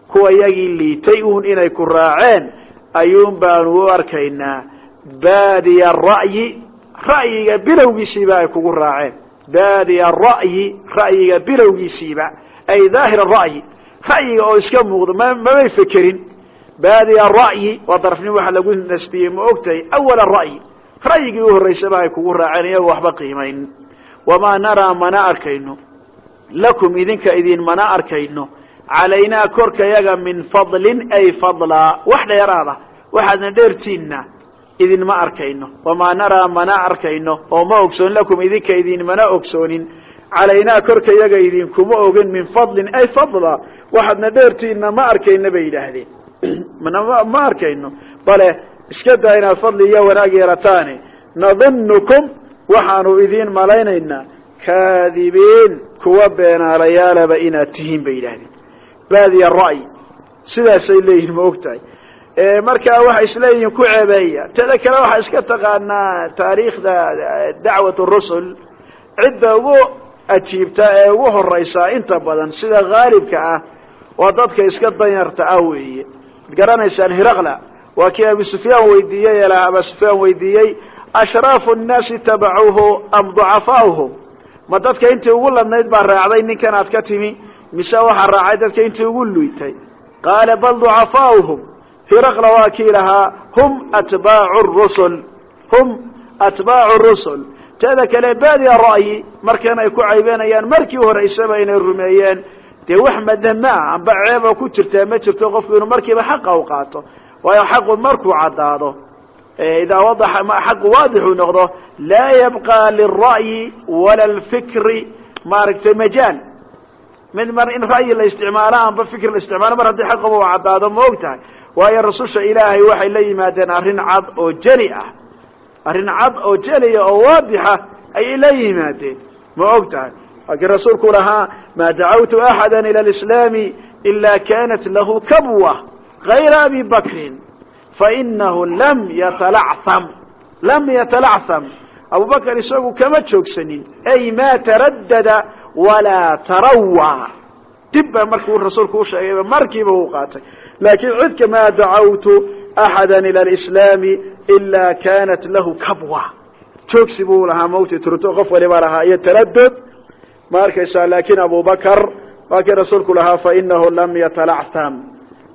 Kuwa yagii liitay uun inay ku raaceen ayuun baanu u arkaynaa. Baadiya ra'yi ra'yiga bilowgiisiiba ay kugu raaceen baadiya ra'yi ra'yiga bilowgiisiiba ay daahir ra'yi ra'yiga oo iska muuqdo mamay fekerin. Baadiya ra'yi waa darafnin waxa lagu nasbiyey ma ogtahay awala ra'yi. Ra'yigii u horraysaba ay kugu raaceen waxba qiimayn. Wamaa naraa mana arkayno. Lakum idinka idin mana arkayno. Calaynaa korkayaga min fadlin ay fadlaa. Wax dheeraada waxaadna dheertiinna idinma arkayno wamaa naraa mana arkayno oo ma ogsoon lakum idinka idinmana ogsoonin. Calaynaa korkayaga idinkuma ogin min fadlin ay fadla waxaadna dheertiinna ma arkayno bay yidhaahdeen. Ma arkayno. Bale iska daa inaad fadli iyo wanaag yeelataane nadunukum waxaanu idiin malaynaynaa kaadibiin kuwa beenaalayaalaba inaad tihiin bay yidhahdeen baadiya ra'yi sidaasay leeyihiin ma og tahay markaa waxay isleeyihiin ku ceebeeya. Teda kale waxaa iska taqaanaa taariikhda dacwat rusul. Cidda ugu ee ugu horeysa inta badan sida haalibka ah waa dadka iska danyarta ah weeye. Hiraqla. Waa kii sufyaan weydiiyey ela aba sufyaan weydiiyey ashraafu nnaasi tabacuuhu am ducafaauhum ma dadka intii ugu ladnayd baa raacday ninkan aad ka timi. Mise waxaa raacay dadka intii ugu luytay? Qaala bal ducafaauhum hiraqla waa kii lahaa hum atbaacu rusul hum atbaacu rusul. Teeda kale baadiya ra'yi markan ku caybeenayaan markii horeysaba inay rumeeyeen dee wax madama ah amba ceeba ku jirtaa ma jirto qofku inuu markiiba xaqa u qaato waayo xaqu markuu caddaado idaa wadaxa xaqu waadixuu noqdo laa yabqa lilra'yi wala lfikri maaragtay majaal. Mid mar in ra'yi la isticmaalo amba fikr la isticmaalo mar haddii xaqaba u caddaado ma og tahay waayo rasusha ilaahay waxay la yimaadeen arrin cad oo jeli ah. Arrin cad oo jeliya oo waadixa ayay la yimaadeen. Ma og tahay? Laakiin rasuulku lahaa maa dacawtu axada ila lislaami ila kanat lahu kabwa gayra abi bakrin fainahu lam yatalacam lam yatalacham abubakar isagu kama joogsanin. Ay ma taraddada walaa tarawa dib ba markuu rasuulku usheegayba markiiba u qaatay laakiin cidka maa dacawtu axada ila lislaami ila kanat lahu kabwa. Joogsi buu lahaa mawti turto qof waliba lahaa iyo taradud ma arkaysaa laakin abubakar waa kii rasuulku lahaa fainahu lam yatalacham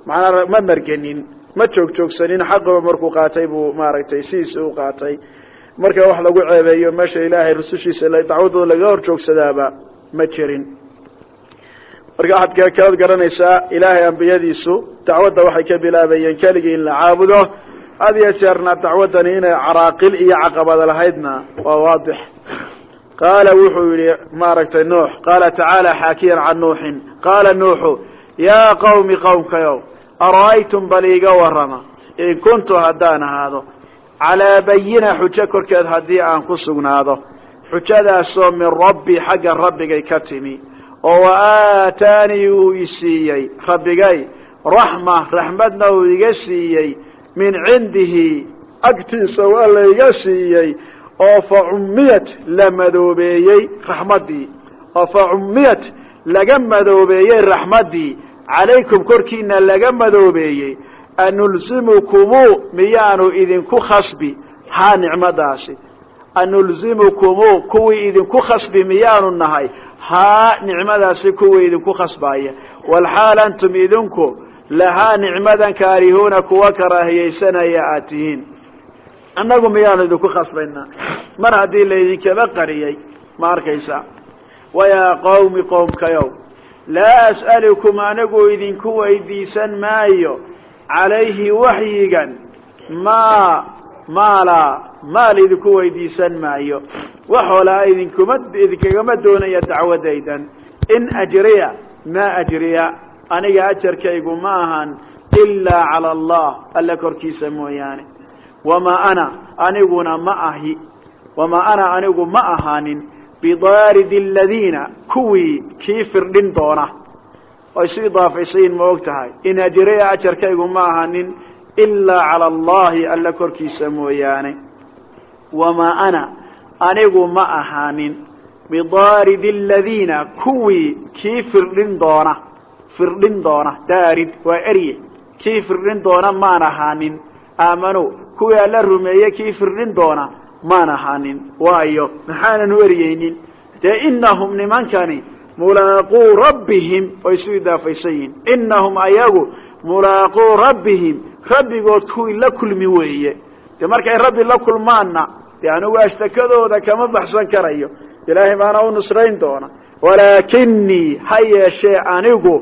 macnaa ma margenin ma joog joogsanin xaqaba markuu qaatay buu maaragtay sidiisi u qaatay. Marka wax lagu ceebeeyo meesha ilaahay rusushiisa dacwadooda laga hor joogsadaaba ma jirin marka waxaad kalaad garanaysaa ilaahay ambiyadiisu dacwadda waxay ka bilaabayeen keligii in la caabudo. Had iyo jeerna dacwaddani inay caraaqil iyo caqabada lahaydna waa waadix. Qaala wuxuu yihi maaragtay nuux qaala tacaala xaakiyan can nuuxin. Qaala nuuxu yaa qawmi qowmkayow ara'aytum bal iiga warrama? In kuntu haddaan ahaado calaa bayina xujo korkeed haddii aan ku sugnaado. Xujadaasoo min rabbi xagga rabbigay ka timi oo wa aataanii uu isiiyey rabbigay raxma raxmadna uu iga siiyey min cindihi agtiisa waa la iga siiyey oo fa cummiyat la madoobeeyey raxmaddii oo fa cummiyat laga madoobeeyey raxmaddii calaykum korkiina laga madoobeeyey anulzimukumu miyaanu idinku khasbi haa nicmadaasi anulzimukumu kuwii idinku khasbi miyaanu nahay haa nicmadaasi kuwii idinku khasbaaya walxaal antum idinku lahaa nicmadan kaarihuuna kuwa karaahiyaysanaya aad tihiin. Annagu miyaanu idinku khasbaynaa? Mar haddii laydinkaba qariyey ma arkaysaa wayaa qawmi qowmkayow laa as'alukum anigu idinku weydiisan maayo calayhi waxyigan maa maalaa maal idinku weydiisan maayo. Wax hoolaa idinkuma idinkagama doonaya dacwadaydan. In ajriya maa ajriya. Aniga ajarkaygu ma ahan ilaa cala allah alla korkiisa mooyaane. Wamaa ana aniguna ma ahi. Wamaa ana anigu ma ahaanin. Bidaaridi aladiina kuwii kii firdhin doona. Ay isu idaafaysayin ma og tahay in ajriya ajarkaygu ma ahanin ilaa cala allahi alla korkiisa mooyaane. Wamaa ana anigu ma ahaanin. Bidaaridi aladiina kuwii kii firdhin doona. Firdhin doona daarid waa erye. Kii firdhin doona maan ahaanin. Aamanu kuwii alla rumeeye kii firdhin doona maan ahaanin. Waayo maxaanan u eryeynin dee inahum nimankani mulaaquu rabbihim way isu idaafaysan yihiin. Inahum ayagu mulaaquu rabbihim rabbigood kuwii la kulmi weeye. Dee markay rabbi la kulmaanna dee anigu ashtakadooda kama baxsan karayo. Ilaahay baana u nusrayn doona. Walaakinii ha yeeshee anigu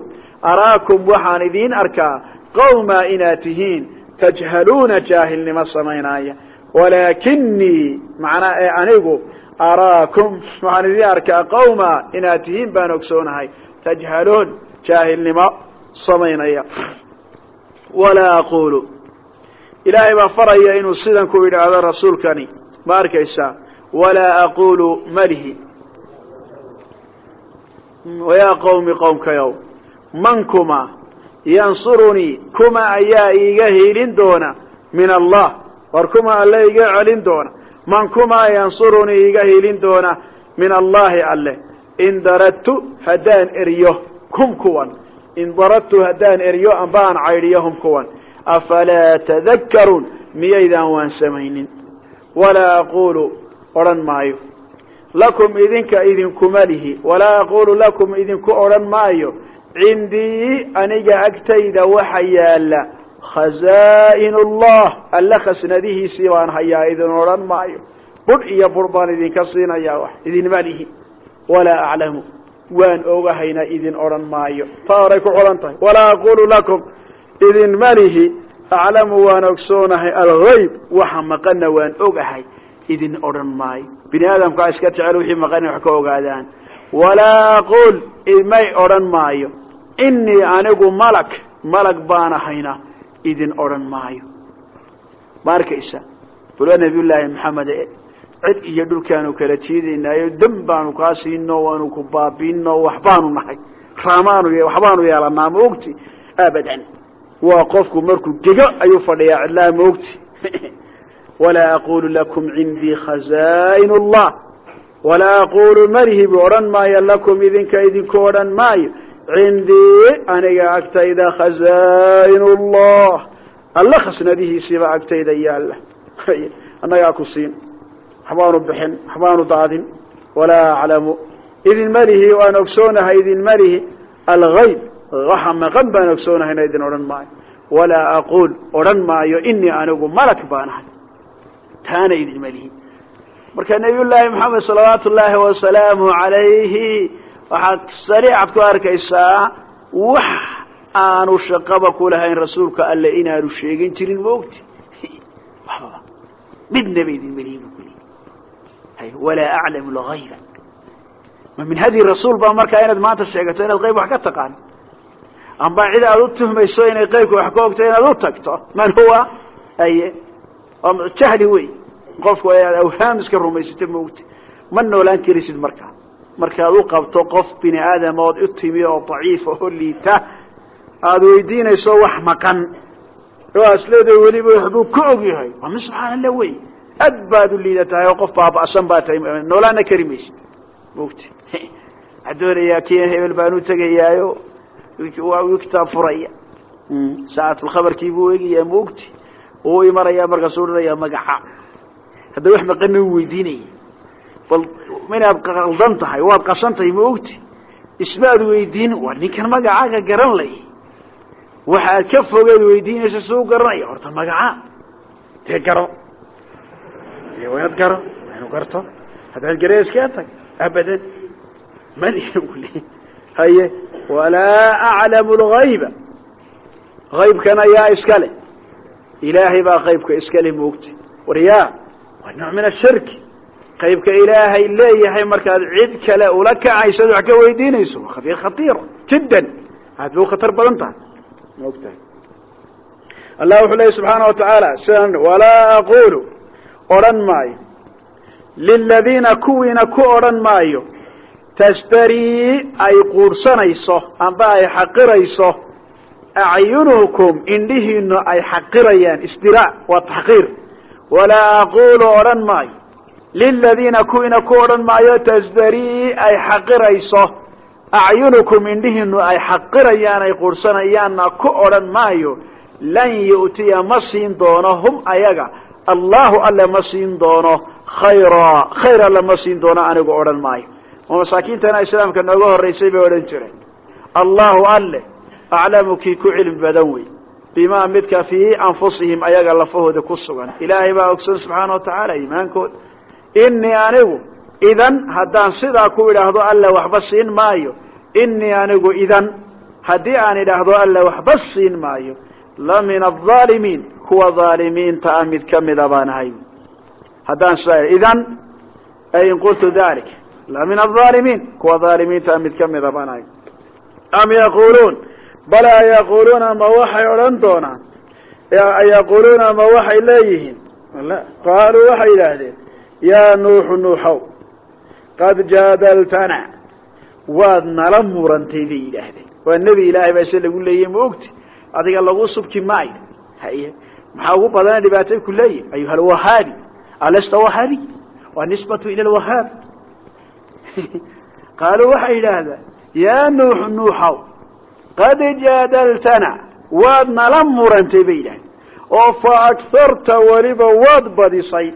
araakum waxaan idiin arkaa qawmaa inaad tihiin tajhaluuna jaahilnimo samaynaaya. Walaakinii macnaa ee anigu araakum waxaan idiin arkaa qawma inaad tihiin baan ogsoonahay tajhaluun jaahilnimo samaynaya walaa aqulu ilaahay baa faraya inuu sidan ku yidhaahdo rasuulkani. Ma arkaysaa? Walaa aqulu malihi wayaa qawmi qowmkayow man kuma yansurunii kuma ayaa iiga hiilin doona min allah. War kuma alle iga celin doona. Man kumaa yansurunii iga hiilin doona min allahi alle. In daradtu haddaan eryo hum kuwan in daradtu haddaan eryo amba aan caydhiyo hum kuwan. Afalaa tadakkaruun? Miyaydaan waan samaynin. Walaa aquulu odhan maayo. Lakum idinka idinkuma lihi. Walaa aquulu lakum idinku odhan maayo. Cindii aniga agtayda waxa yaalla khazaa'in ullah alle khasnadihiisii baan hayaa idin odhan maayo. Budh iyo bur baan idinka siinayaa wax. Idinma lihi. Walaa aclamu waan ogahayna idin odhan maayo. Taa horay ku xulan tahay. Walaa aqulu lakum. Idinma lihi. Aclamu waan ogsoonahay algayb waxa maqana waan ogahay. Idin odhan maayo. Bini aadamkaa iska jecel wixii maqan wax ka ogaadaan. Walaa aqul may odhan maayo. Inii anigu malag malag baan ahayna. Idin odhan maayo. Ma arkaysa? Bula nabiy llaahi maxamed cid iyo dhulkaanu kala jiidaynaayo dam baanu kaa siino waanu ku baabiino waxbaanu nahay. Raamaanu waxbaanu yeelanaa ma ogti? Abadan. Waa qofku markuu gego ayuu fadhiyaa cidlaha ma ogti? Walaa aqulu lakum cindii khazaa'in allah walaa aqulu malihi bu odhan maayo lakum idinka idinku odhan maayo. Cindii aniga agtayda khazaa'in allah alla khasnadihiisiiba agtayda yaalla annagaa ku siin waxbaanu bixin waxbaanu daadin. Walaa aclamu. Idin malihi waan ogsoonahay idin malihi algayb waxa maqan baan ogsoonahayna idin odhan maayo. Walaa aquul odhan maayo inii anigu malak baan ahay. Taana idin malihi marka nabiy llaahi maxamed salawaatu ullaahi wasalaamu alayhi waxaad sariicad ku arkaysaa wax aanu shaqaba ku lahayn rasuulka alle inaanu sheegin jirin ma ogti? Waxbaba midnaba idin malihi bu leey walaa aclamu lgayba ma min hadi rasuul baa markaa inaad maanta sheegato inaad qayb wax ka taqaan. Amba cid aad u tuhmayso inay qaybka wax ka ogto inaad u tagto man huwa? Aye. Jahli wey. Qofku aad awhaam iska rumaysata ma ogti ma noolaan karisid markaa markaad u qabto qof bini aadama ood u timi oo daciifa oo liita aada weydiinayso wax maqan. Oo asleeda weliba waxbuu ka og yahay waa min subxaan allah wey aad baad u liidatahay oo qof baaba'san baa tahay noolaana kari maysid. Mogti waxaa doonayaa ki hebel baan u tegayaayo waa kitaab furaya. Saacatulkhabarkii buu egayaa maogti uu imanayaa markaasuu dhanayaa magaca. Hadda wax maqana u weydiinaya bal inaad qaldan tahay waad qasan tahay ma ogti ismaad weydiin waa ninkan magacaaga garan lay. Waxaad ka fogeed weydiinaysa suu garanaya horta magaca. Dee garo dee waad garo inu garto. Haddaad garee iskaa tag abadan. Mali haye walaa aclamu lgayba aybkan ayaa iska leh. Ilaahay baa qaybka iska leh maogti waryaa waa nooc min ashirki qaybka ilaahay leeyahay markaad cid kale ula kacayso ad wax ka weydiinayso waa khabiir khatiira jiddan. Aad bay u khatar badan tahay. Maogtahay allah wuxuu leeyay subxaana wa tacaala sidan walaa aqulu odhan maayo. Liladiina kuwiina ku odhan maayo tasdarii ay quurhsanayso amba ay xaqirayso acyunukum indhihiinu ay xaqirayaan isdiraac waa taxqiir. Walaa aqulu odhan maayo. Liladiina kuwiina ku odhan maayo tasdarii ay xaqirayso acyunukum indhihiinu ay xaqirayaan ay quurhsanayaanna ku odhan maayo lan yu'tiya ma siin doono hum ayaga allahu alle ma siin doono khayra khayr alle ma siin doono anigu odhan maayo. Oo masaakiintana islaamka nooga horraysay bay odhan jireen. Allahu alle aclamu kii ku cilmi badan wey bimaa midka fii anfusihim ayaga lafahooda ku sugan. Ilaahay baa ogsan subxaana wa tacaala iimaankooda. Inii anigu idan haddaan sidaa ku idhaahdo alla waxba siin maayo. Inii anigu idan haddii aan idhaahdo alla waxba siin maayo. La min alظaalimiin kuwa dhaalimiinta ah mid kamida baan ahay haddaan sidaa idan in qultu dalik la min alظaalimiin kuwa dhaalimiinta ah mid kamida baan ahay am yaquluun balaa yaquluuna ma waxay odhan doonaan yaquluuna ma waxay leeyihiin. Qaaluu waxay yidhaahdeen yaa nuuxu nuuxow qad jaadaltana waad nala murantay bay yidhaahdeen. Waa nebi ilaahay baa se lagu leeyay ma ogti adiga lagu subki maayo. Haye maxaa ugu badana dhibaatay ku leeyahy ayuha alwahaabi alasta wahaabi waa nisbatu ila lwahaab qaaluu waxay yidhaahdaan yaa nuuxu nuuxow qad jaadaltana waad nala murantay bay yidhahdeen. Oo fa agharta weliba waad badisay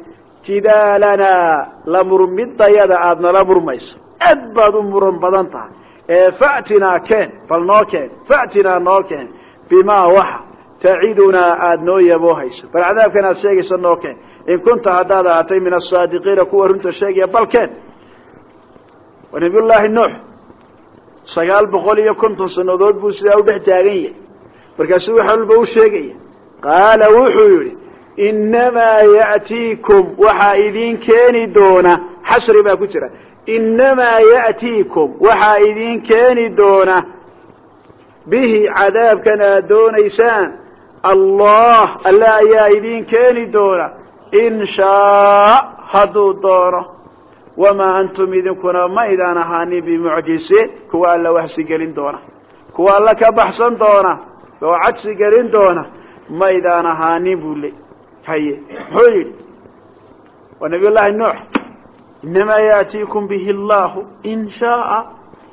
jidaalanaa la murmidayada aada nala murmayso. Aad baad u muran badan tahay. Ee fa'tinaa keen bal noo keen fa'tinaa noo keen bimaa waxa tacidunaa aada noo yaboohayso bal cadaabkan aad sheegayso noo keen. In kunta haddaad ahaatay min asaadiqiina kuwa runta sheegaya bal keen. Waa nabiyullaahi nuux sagaal boqol iyo konton sannadood buu sidaa u dhex taagan yahay. Markaasuu wax walba u sheegaya. Qaala wuxuu yidhi innamaa ya'tiikum waxaa idiin keeni doona xasri baa ku jira. Innamaa ya'tiikum waxaa idiin keeni doona. Bihi cadaabkan aad doonaysaan allah alle ayaa idiin keeni doona. In shaa hadduu doono wamaa antum idinkuna ma idaan ahaanin bimucjisiin kuwa alla waxsi gelin doona. Kuwa alla ka baxsan doona. Oo cagsi gelin doona. Ma idaan ahaanin buu le haye. Muxuu yidhi waa nabiy llaahi nuux inamaa yaatiikum bihi allahu in shaaa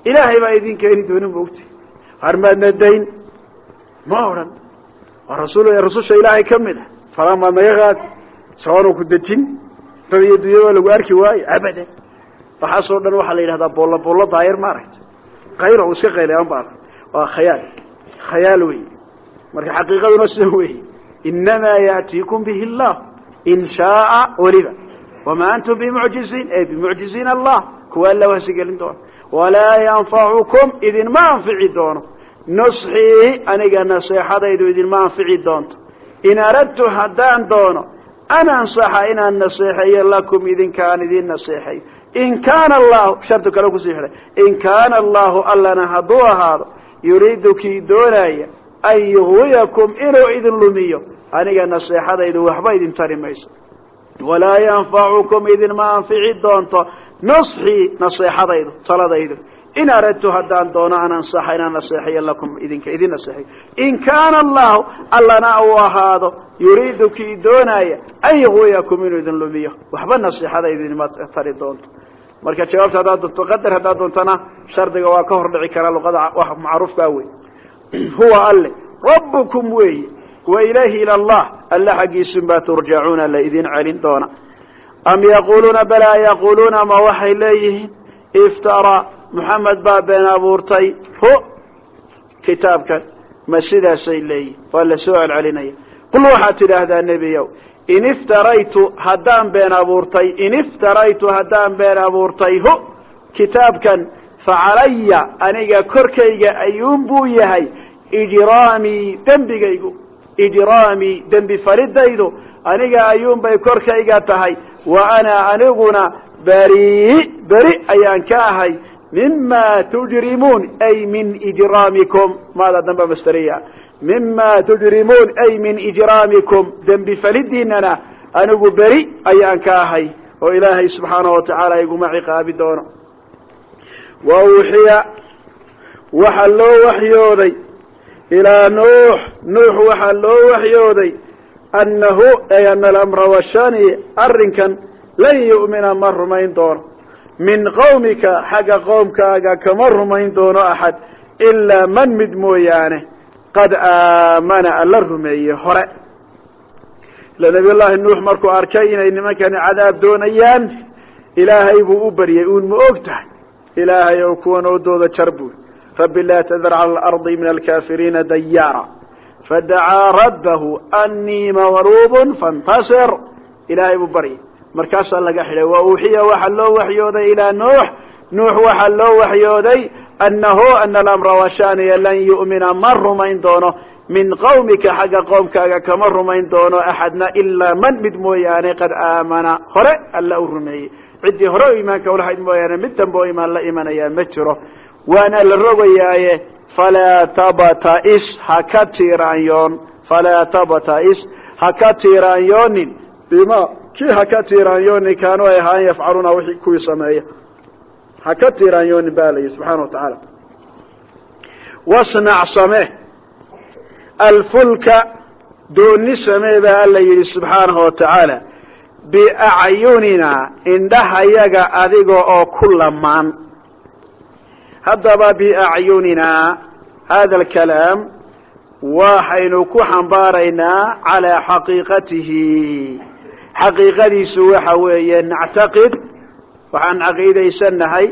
ilaahay baa idin keeni doona moogti harmaadna dayn ma odhan waa rasul rasusha ilaahay ka mid a falaamaad naga qaad saanu ku dejin? Dad iyo dunya waa lagu arki waayo? Abadan. Waxaasoo dhan waxaa la yidhahdaa boollo boollo daayir maaragta qaylo u iska qaylayan baa waa khayaal. Khayaal wey marka xaqiiqaduna sida wey inamaa yaatiikum bihi allah in shaaa weliba wamaa antum bimucjiziin. E bimucjiziin allah kuwa alla wahsi gelin doono walaa yanfacukum idinma anfici doono nusxii aniga naseexadaydu idinma anfici doonto. In aradtu haddaan doono an ansaxa inaan naseexeeyo lakum idinkaan idin naseexeeyo in kaana allahu shardi kale ku sii xidhay in kaana allahu allana hadduu ahaado yuriidu kii doonaya an yuhwiyakum inuu idin lumiyo aniga naseexadaydu waxba idin tari mayso. Walaa yanfacukum idinma anfici doonto nusxii naseexadaydu taladaydu in aradtu haddaan doono an ansaxa inaan naseexayo lakum idinka idin naseexayo in kaana allahu allana uu ahaado yuriidu kii doonaya an yuqwiyakum inuu idin lumiyo. Waxba naseexadaydu idinma tari doonto. Marka jawaabta haddaad doonto qadar haddaad doontana shardiga waa ka hor dhici karaa luqada macruufkaa wey huwa alle rabbukum weeye. Wa ilayhi ila allah alla xaggiisun baa turjacuuna la idin celin doona. Am yaquuluuna balaa yaquuluuna ma waxay leeyihiin? Iftaraa moxamed baa been abuurtay. Hu! Kitaabkan ma sidaasay leeyihiin waa la soo celcelinaya qul waxaad tidhaahdaa nebiyow in iftaraytu haddaan been abuurtay in iftaraytu haddaan been abuurtay hu! Kitaabkan facalaya aniga korkayga ayuun buu yahay ijraamii dembigaygu ijraamii dembi falidaydu aniga ayuunbay korkayga tahay wa ana aniguna beri beri ayaan ka ahay mima tujrimuun ay min ijraamikum maada damba masteriya mima tujrimuun ay min ijraamikum dembi falidiinana anigu beri ayaan ka ahay oo ilaahay subxaanahu watacaala iguma ciqaabi doono wa uxiya waxaa loo waxyooday ilaa nuux nuux waxaa loo waxyooday annahu ay ana alamra washani arrinkan rumayn doono min qawmika xagga qoomkaaga kama rumayn doono axad ilaa man mid mooyaane qad aamana alla rumeeye hore. Ila nabiy llaahi nuux markuu arkay inay nimankani cadaab doonayaan ilaahay buu u baryay uun ma og tahay ilaahay oo kuwan oodooda jar buy rabbi laa tadar cala alardi min alkaafiriina dayaara. Fadacaa rabbahu anii maqluubun fantasir. Ilaahay buu baryay markaasaa laga xidhay wa uuxiya waxaa loo waxyooday ilaa nuux. Nuux waxaa loo waxyooday annahu ana alamra washaniya lan yu'mina ma rumayn doono. Min qawmika xagga qoomkaaga kama rumayn doono axadna ilaa man mid mooyaane qad aamana. Hore alla u rumeeyey. Ciddii hore u iimaanka ulahayd mooyaane mid dambe oo imaan la imanayaa ma jiro. Waana la rogayaaye falaa tabtais haka tiiraanyoon falaa tabtais haka tiiraanyoonin bima kii haka tiiraanyoonin kaanu ay ahaan yafcaluuna wixii kuwii sameeya. Haka tiiraanyoonin ba la yihi subxaana wa tacaala. Wasnac samee. Alfulka dooni samee baa alla yidhi subxaanahu wa tacaala. Biacyunina indhahayaga adiga oo ku lamaan. Haddaba biacyunina hada alkalaam waxaynu ku xambaaraynaa calaa xaqiiqatihi xaqiiqadiisu waxa weeye nactaqid waxaan caqiidaysannahay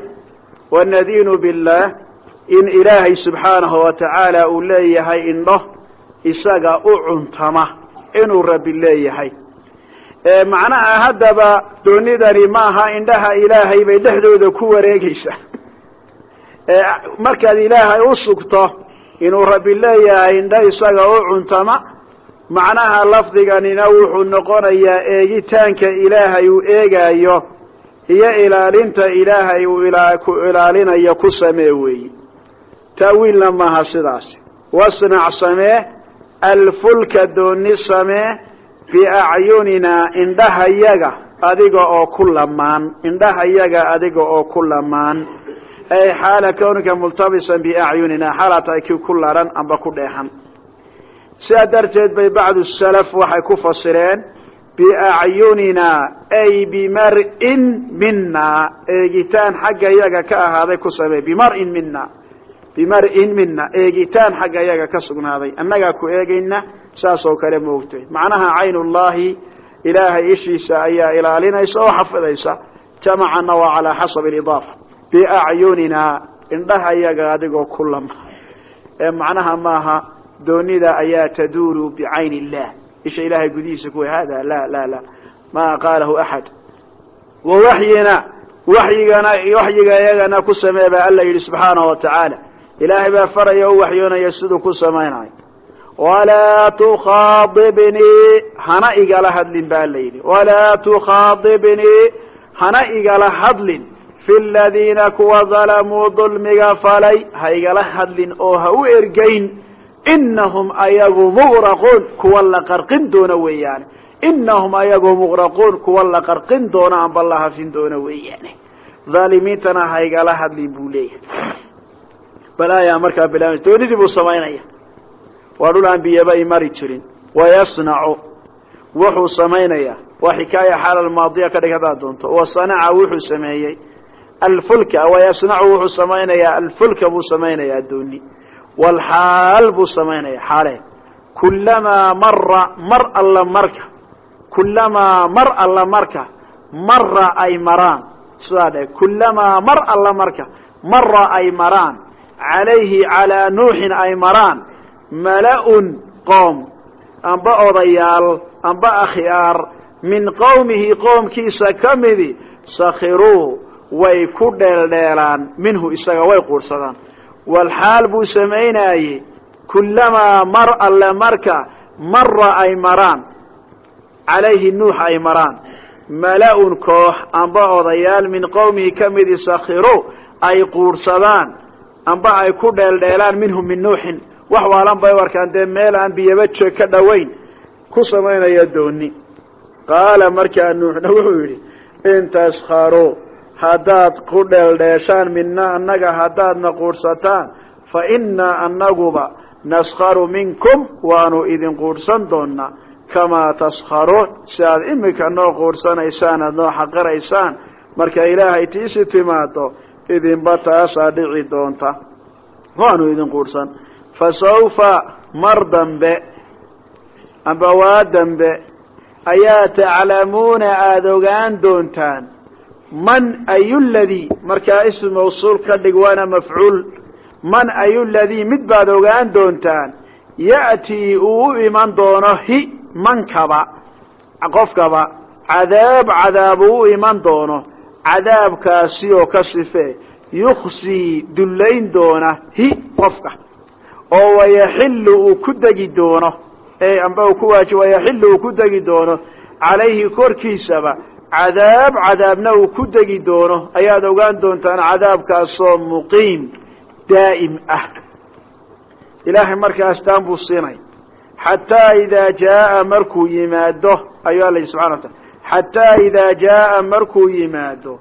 wanadiinu billah in ilaahay subxaanahu wa tacaala uu leeyahay indho isaga u cuntama inuu rabbi leeyahay. Macnaha haddaba doonidani maaha indhaha ilaahay bay dhexdooda ku wareegaysa markaad ilaahay u sugto inuu rabbi leeyahay indho isaga u cuntama macnaha lafdiganina wuxuu noqonayaa eegitaanka ilaahay uu eegaayo iyo ilaalinta ilaahay uu ku ilaalinayo ku samee weeyi. Taawiilna maaha sidaasi. Wasnac samee alfulka dooni samee biacyunina indhahayaga adiga oo ku lamaan. Indhahayaga adiga oo ku lamaan. Ay xaala kawnika multabisan biacyunina xaalaa tahay kii ku laran amba ku dheexan sidaa darteed bay bacdu salaf waxay ku fasireen biacyunina ay bimar'in mina eegitaan xagga yaga ka ahaaday ku samee bimarin mina bimar'in mina eegitaan xagga yaga ka sugnaaday. Annagaa ku eegayna saas oo kale moogtay macnaha caynullaahi ilaahay ishiisa ayaa ilaalinaysa oo xafidaysa. Jamacana waa calaa xasabi alidaafa. Biacyunina indhaha yaga adigoo ku lama. Ee macnaha maaha doonida ayaa taduuru bicayn illah. Isha ilahay gudihiisa kuwa hada la la la ma qaalahu axad wa waxyina waxyigana waxyiga iyagana ku samee baa alla yidhi subxaanahu wa tacaala ilaahay baa faraya o waxyoonaya siduu ku samaynayo walaa tukhaadibnii hana igala hadlin ba la yidhi. Walaa tukhaadibnii hana igala hadlin. Fi ladiina kuwa dalamuu dulmiga falay ha igala hadlin oo ha u ergayn inahum ayagu mugraquun kuwa la qarqin doona weeyaane inahum ayagoo muqraquun kuwa la qarqin doono amba la hafin doono weeyaane dhaalimiintana haygala hadlin buu leeyahay balaayaa markaa bilaabs doonidii buu samaynaya waa dhul aan biyaba mari jirin wayasnacu wuxuu samaynayaa waa xikaaya xaal almaadiya ka dhig doonto wasanaca wuxuu sameeyey alfulka wayasnacu wuxuu samaynayaa alfulka buu samaynayaa dooni walxaal buu samaynaya xaale kulamaa mara mar alla marka kulamaa mar alla marka mara ay maraan sidaa dhe kulamaa mar alla marka mara ay maraan calayhi calaa nuuxin ay maraan mala-un qoom amba odayaal amba akhyaar min qowmihi qoomkiisa ka midi sakhiruu way ku dheeldheelaan minhu isaga way quursadaan walxaal buu samaynaayey kulamaa mar alle marka mara ay maraan calayhi nuux ay maraan mala-un koox amba odayaal min qowmihi ka midi sakhiruu ay quursadaan amba ay ku dheeldheelaan minhu min nuuxin wax waalan bay u arkaan dee meel aan biyaba joog ka dhowayn ku samaynaya dooni qaala markaa nuuxna wuxuu yidhi in taskharuu haddaad ku dheeldheeshaan mina annaga haddaadna quursataan fa innaa annaguba naskharu minkum waanu idin quursan doonaa kamaa taskharuun si aad imika noo quursanaysaan aad noo xaqiraysaan marka ilaahay tiisi timaado idinba taasaa dhici doonta. Waanu idin quursan. Fa sawfa mar dambe amba waa dambe ayaa taclamuuna aada ogaan doontaan man ayu ladii markaa ism mawsuul ka dhig waana mafcuul. Man ayu ladii mid baad ogaan doontaan ya'tii uu u iman doono hi mankaba qofkaba cadaab cadaab uu u iman doono cadaabkaasi oo ka sifee yuksii dullayn doona hi qofka. Oo wayaxillu uu ku degi doono amba ku waajib wayaxillu uu ku degi doono calayhi korkiisaba cadaab cadaabna uu ku degi doono. Ayaad ogaan doontaan cadaabkaasoo muqiim daa'im ah. Ilaahay markaa astaan buu siinay. Xataa idaa jaaa markuu yimaado ayuu alla subxana wa taala xataa idaa jaaa markuu yimaado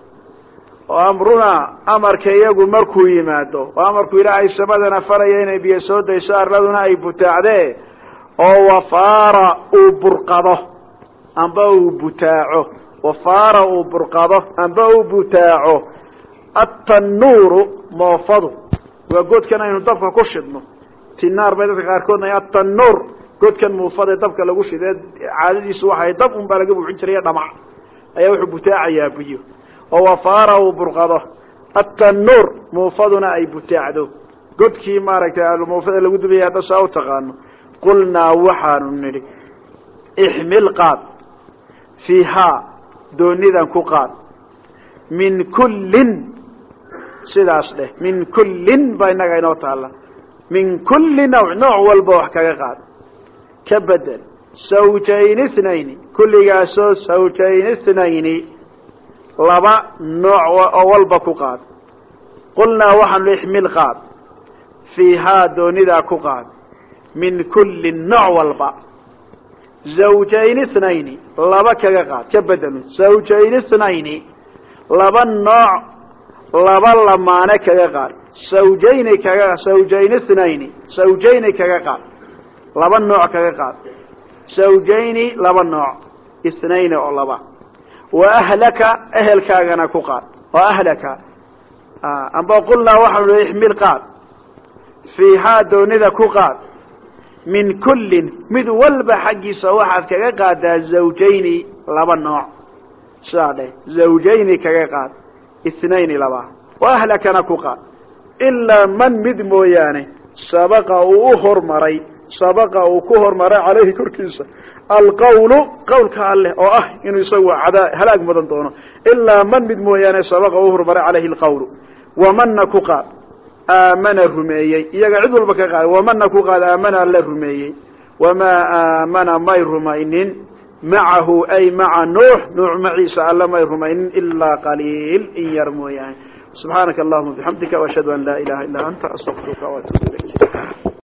oo amrunaa amarka iyagu markuu yimaado oo amarkuu ilaahay samadana faraya inay biyo soo dayso arladuna ay butaacdee oo wafaara uu burqado amba uu butaaco wafaara uu burqado amba uu butaaco atannuuru moofadu. Waa godkan aynu dabka ku shidno. Tinaar bay dadka qaarkoodna atannuur godkan muufada ee dabka lagu shidee caadadiisu waxay dab un baa laga buuxin jiray dhamac. Ayaa wuxuu butaacayaa biyo oo wafaara uu burqado atannuur muufaduna ay butaacdo godkii maaragtay muufada lagu dubaya hadda saa qulnaa waxaanu nidhi ixmil qaad doonidan ku qaad. Min kullin sidaas dheh min kullin baa innaga inoo taalla. Min kulli nawc nooc walba wax kaga qaad. Ka bedel sawjayn ithnayni kulligaasoo sawjayn ithnayni laba nooc oo walba ku qaad. Qulnaa waxaanu ixmil qaad. Fiihaa doonidaa ku qaad. Min kulli nooc walba zawjayn ithnayni laba kaga qaad ka bedelu zawjayn ithnayni laba nooc laba lamaane kaga qaad sawjayni kaga sawjayn ithnayni sawjayni kaga qaad laba nooc kaga qaad sawjayni laba nooc ithnayni oo laba wa ahlaka ehelkaagana ku qaad wa ahlaka amba qulnaa waxaanu ixmil qaad fiihaa doonida ku qaad min kullin mid walba xaggiisa waxaad kaga qaadaa zawjayni laba nooc. Sidaa dheh zawjayni kaga qaad ithnayni laba. Wa ahlakana ku qaad. Ilaa man mid mooyaane sabaqa uu u hormaray sabaqa uu ku hormaray calayhi korkiisa. Alqawlu qawlka alleh oo ah inuu isagu cadaa halaag mudan doono. Ilaa man mid mooyaane sabaqa uu hormaray calayhi alqawlu. Wamana aamana rumeeyey iyaga cid walba ka qaad wamana ku qaad aamana la rumeeyey. Wamaa aamana may rumaynin macahu ay maca nuux nuux maciisa alla may rumaynin ilaa qaliil in yar mooyaane. Subxaanaka allahuma bixamdika washhadu an laa ilaha illaa anta astaqfiruka waatubu ilayk